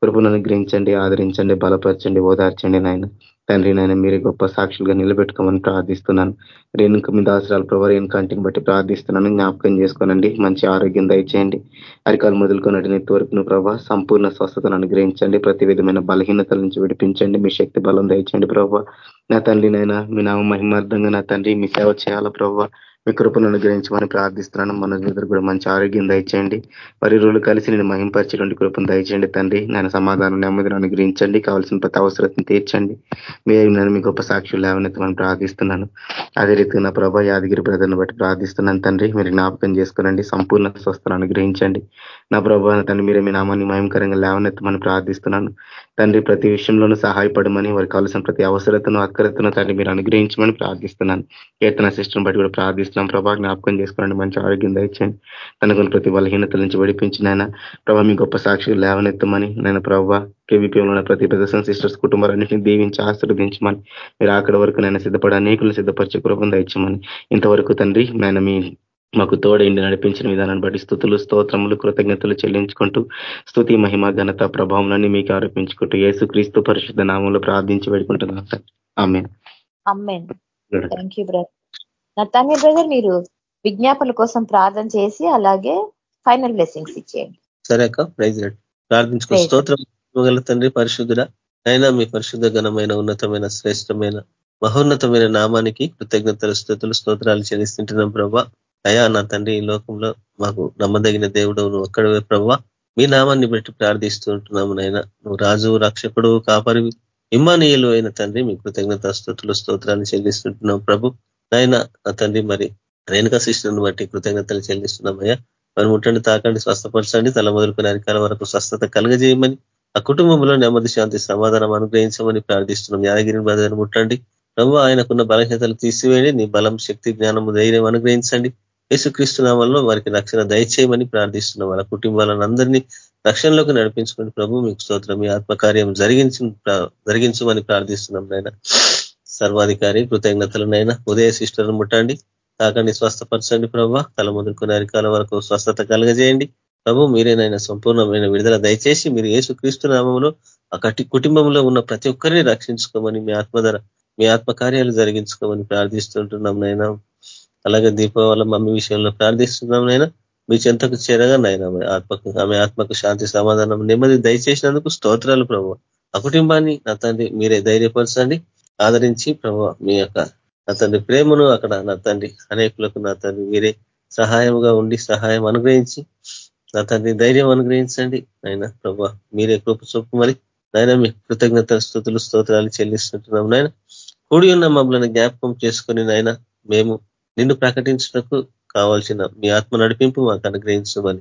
కృపను అనుగ్రహించండి ఆదరించండి బలపరచండి ఓదార్చండి నాయన. తండ్రి నాయన మీరే గొప్ప సాక్షులుగా నిలబెట్టుకోమని ప్రార్థిస్తున్నాను. రేణుక మీ దాసరాలు ప్రభావ రేణుకాంటిని బట్టి ప్రార్థిస్తున్నాను. జ్ఞాపకం చేసుకోనండి మంచి ఆరోగ్యం దయచేయండి. అరికాలు మొదలుకొని నెత్తి తోర్పును ప్రభావ సంపూర్ణ స్వస్థతను అనుగ్రహించండి. ప్రతి విధమైన బలహీనతల నుంచి విడిపించండి. మీ శక్తి బలం దయచేయండి ప్రభావ నా తండ్రినైనా మీ నామ మహిమార్థంగా నా తండ్రి మీ సేవ చేయాలా ప్రభావ మీ కృపను అనుగ్రహించమని ప్రార్థిస్తున్నాను. మన ఇద్దరు కూడా మంచి ఆరోగ్యం దయచేయండి. మరి రోజులు కలిసి నేను మహింపరిచేటువంటి కృపను దయచేయండి తండ్రి. నేను సమాధానం నెమ్మదిని అనుగ్రహించండి. కావాల్సిన ప్రతి అవసరతను తీర్చండి. మీరు నన్ను మీ గొప్ప సాక్షులు లేవనెత్తమని ప్రార్థిస్తున్నాను. అదే రీతిగా నా ప్రభా యాదగిరి బ్రదర్ని బట్టి ప్రార్థిస్తున్నాను తండ్రి. మీరు జ్ఞాపకం చేసుకోనండి. సంపూర్ణ స్వస్థను అనుగ్రహించండి. నా ప్రభా తండ్రి మీరే మీ నామాన్ని మయంకరంగా లేవనెత్తమని ప్రార్థిస్తున్నాను. తండ్రి ప్రతి విషయంలోనూ సహాయపడమని వారికి కావాల్సిన ప్రతి అవసరతను అక్కరతను తండ్రి మీరు అనుగ్రహించమని ప్రార్థిస్తున్నాను. కీర్తన సిస్టమ్ బట్టి కూడా ప్రార్థిస్తున్నాం. ప్రభా జ్ఞాపకం చేసుకోండి. మంచి ఆరోగ్యం దయచేయండి. తనకున్న ప్రతి బలహీనతల నుంచి విడిపించిన ఆయన ప్రభా మీ గొప్ప సాక్షి లేవనెత్తమని నేను ప్రభా కేవీపీలో ఉన్న ప్రతి ప్రదర్శన సిస్టర్స్ కుటుంబాలన్నింటినీ దీవించి ఆశీర్వదించమని మీరు అక్కడి వరకు నేను సిద్ధపడ అనేకులు సిద్ధపరిచే కృపం దయచమని ఇంతవరకు తండ్రి నేను మీ మాకు తోడైండి నడిపించిన విధానాన్ని బట్టి స్థుతులు స్తోత్రములు కృతజ్ఞతలు చెల్లించుకుంటూ స్థుతి మహిమ ఘనత ప్రభావంలన్నీ మీకు ఆరోపించుకుంటూ యేసు క్రీస్తు పరిశుద్ధ నామంలో ప్రార్థించి పెడుకుంటున్నాం సార్. ఆమె బ్రదర్ నా తన్య బ్రదర్ మీరు విజ్ఞాపన కోసం ప్రార్థన చేసి అలాగే ఫైనల్ బ్లెస్సింగ్స్ ఇచ్చేయండి. సరే అక్క ప్రైజ్ ప్రార్థించుకో. స్తోత్రం తండ్రి పరిశుద్ధుడ అయినా మీ పరిశుద్ధ ఘనమైన ఉన్నతమైన శ్రేష్టమైన మహోన్నతమైన నామానికి కృతజ్ఞతలు స్థుతులు స్తోత్రాలు చెల్లిస్తుంటున్నాం ప్రభా. అయా నా తండ్రి ఈ లోకంలో మాకు నమ్మదగిన దేవుడు నువ్వు ఒక్కడవే ప్రభా మీ నామాన్ని బట్టి ప్రార్థిస్తూ ఉంటున్నాము నాయన. నువ్వు రాజు రక్షకుడు కాపరి ఇమ్మానీయులు అయిన తండ్రి మీ కృతజ్ఞత స్థుతులు స్తోత్రాన్ని చెల్లిస్తుంటున్నాం ప్రభు. నాయన నా తండ్రి మరి రేణుకా శిష్యులను బట్టి కృతజ్ఞతలు చెల్లిస్తున్నామయ్యా మరి ముట్టండి తాకండి స్వస్థపరచండి తల మొదలుకునే అధికారం వరకు స్వస్థత కలగజేయమని ఆ కుటుంబంలో నెమ్మది శాంతి సమాధానం అనుగ్రహించమని ప్రార్థిస్తున్నాం. యాదగిరిని బదని ముట్టండి. ప్రభు ఆయనకున్న బలహీనతలు తీసివేయండి. నీ బలం శక్తి జ్ఞానము ధైర్యం అనుగ్రహించండి. యేసుక్రీస్తు నామంలో వారికి రక్షణ దయచేయమని ప్రార్థిస్తున్నాం. వాళ్ళ కుటుంబాలను అందరినీ రక్షణలోకి నడిపించుకుని ప్రభు మీకు స్తోత్రం. మీ ఆత్మకార్యం జరిగించు జరిగించమని ప్రార్థిస్తున్నాం నాయన. సర్వాధికారి కృతజ్ఞతలనైనా ఉదయ సిస్టర్ను ముట్టండి. తాకండి స్వస్థపరచండి ప్రభావ తల మొదలుకునే అరికాల వరకు స్వస్థత కలగజేయండి. ప్రభు మీరేనైనా సంపూర్ణమైన విడుదల దయచేసి మీరు ఏసుక్రీస్తు నామంలో ఆ కటి కుటుంబంలో ఉన్న ప్రతి ఒక్కరిని రక్షించుకోమని మీ ఆత్మధర మీ ఆత్మకార్యాలు జరిగించుకోమని ప్రార్థిస్తుంటున్నాం నైనా అలాగే దీపావళి మమ్మీ విషయంలో ప్రార్థిస్తున్నాం నైనా మీ చెంతకు చేరగా నాయన ఆత్మకు ఆమె ఆత్మకు శాంతి సమాధానం నెమ్మది దయచేసినందుకు స్తోత్రాలు ప్రభు ఆ కుటుంబాన్ని నా తండ్రి మీరే ధైర్యపరచండి. ఆదరించి ప్రభు మీ యొక్క నా తండ్రి ప్రేమను అక్కడ నా తండ్రి అనేకులకు నా తండ్రి మీరే సహాయముగా ఉండి సహాయం అనుగ్రహించి నా తండ్రి ధైర్యం అనుగ్రహించండి నాయన ప్రభు మీరే కృప చూపు మరి. నాయన మీ కృతజ్ఞత స్థుతులు స్తోత్రాలు చెల్లిస్తుంటున్నాం నాయన. కూడి ఉన్న మమ్మల్ని జ్ఞాపకం చేసుకొని నాయన మేము నిన్ను ప్రకటించటకు కావాల్సిన మీ ఆత్మ నడిపింపు మాకు అనుగ్రహించమని.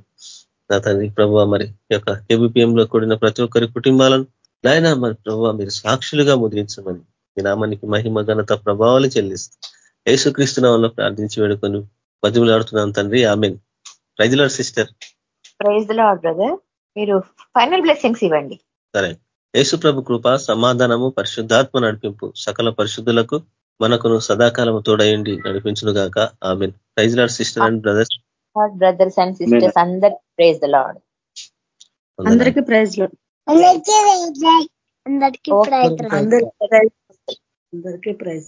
నా తండ్రి ప్రభావ మరి యొక్క కేబిపిఎంలో కూడిన ప్రతి ఒక్కరి కుటుంబాలను నాయన మరి ప్రభావ మీరు సాక్షులుగా ముద్రించమని మీ నామానికి మహిమ ఘనత ప్రభావాలు చెల్లిస్తాం యేసుక్రీస్తునామంలో ప్రార్థించి వేడుకొని ఆడుతున్నాం తండ్రి. ఆమెన్. సిస్టర్. Praise brother. మీరు ఫైనల్ బ్లెస్సింగ్స్ ఇవ్వండి. సరే. యేసు ప్రభు కృప సమాధానము పరిశుద్ధాత్మ నడిపింపు సకల పరిశుద్ధులకు మనకును సదాకాలము తోడయండి నడిపించును గాక amen. Praise Lord sister and brothers brothers and sisters అందరు ప్రైజ్ లాడ్ అందరికీ ప్రైజ్లో అందరికీ ప్రైజ్ అందరికీ ప్రైజ్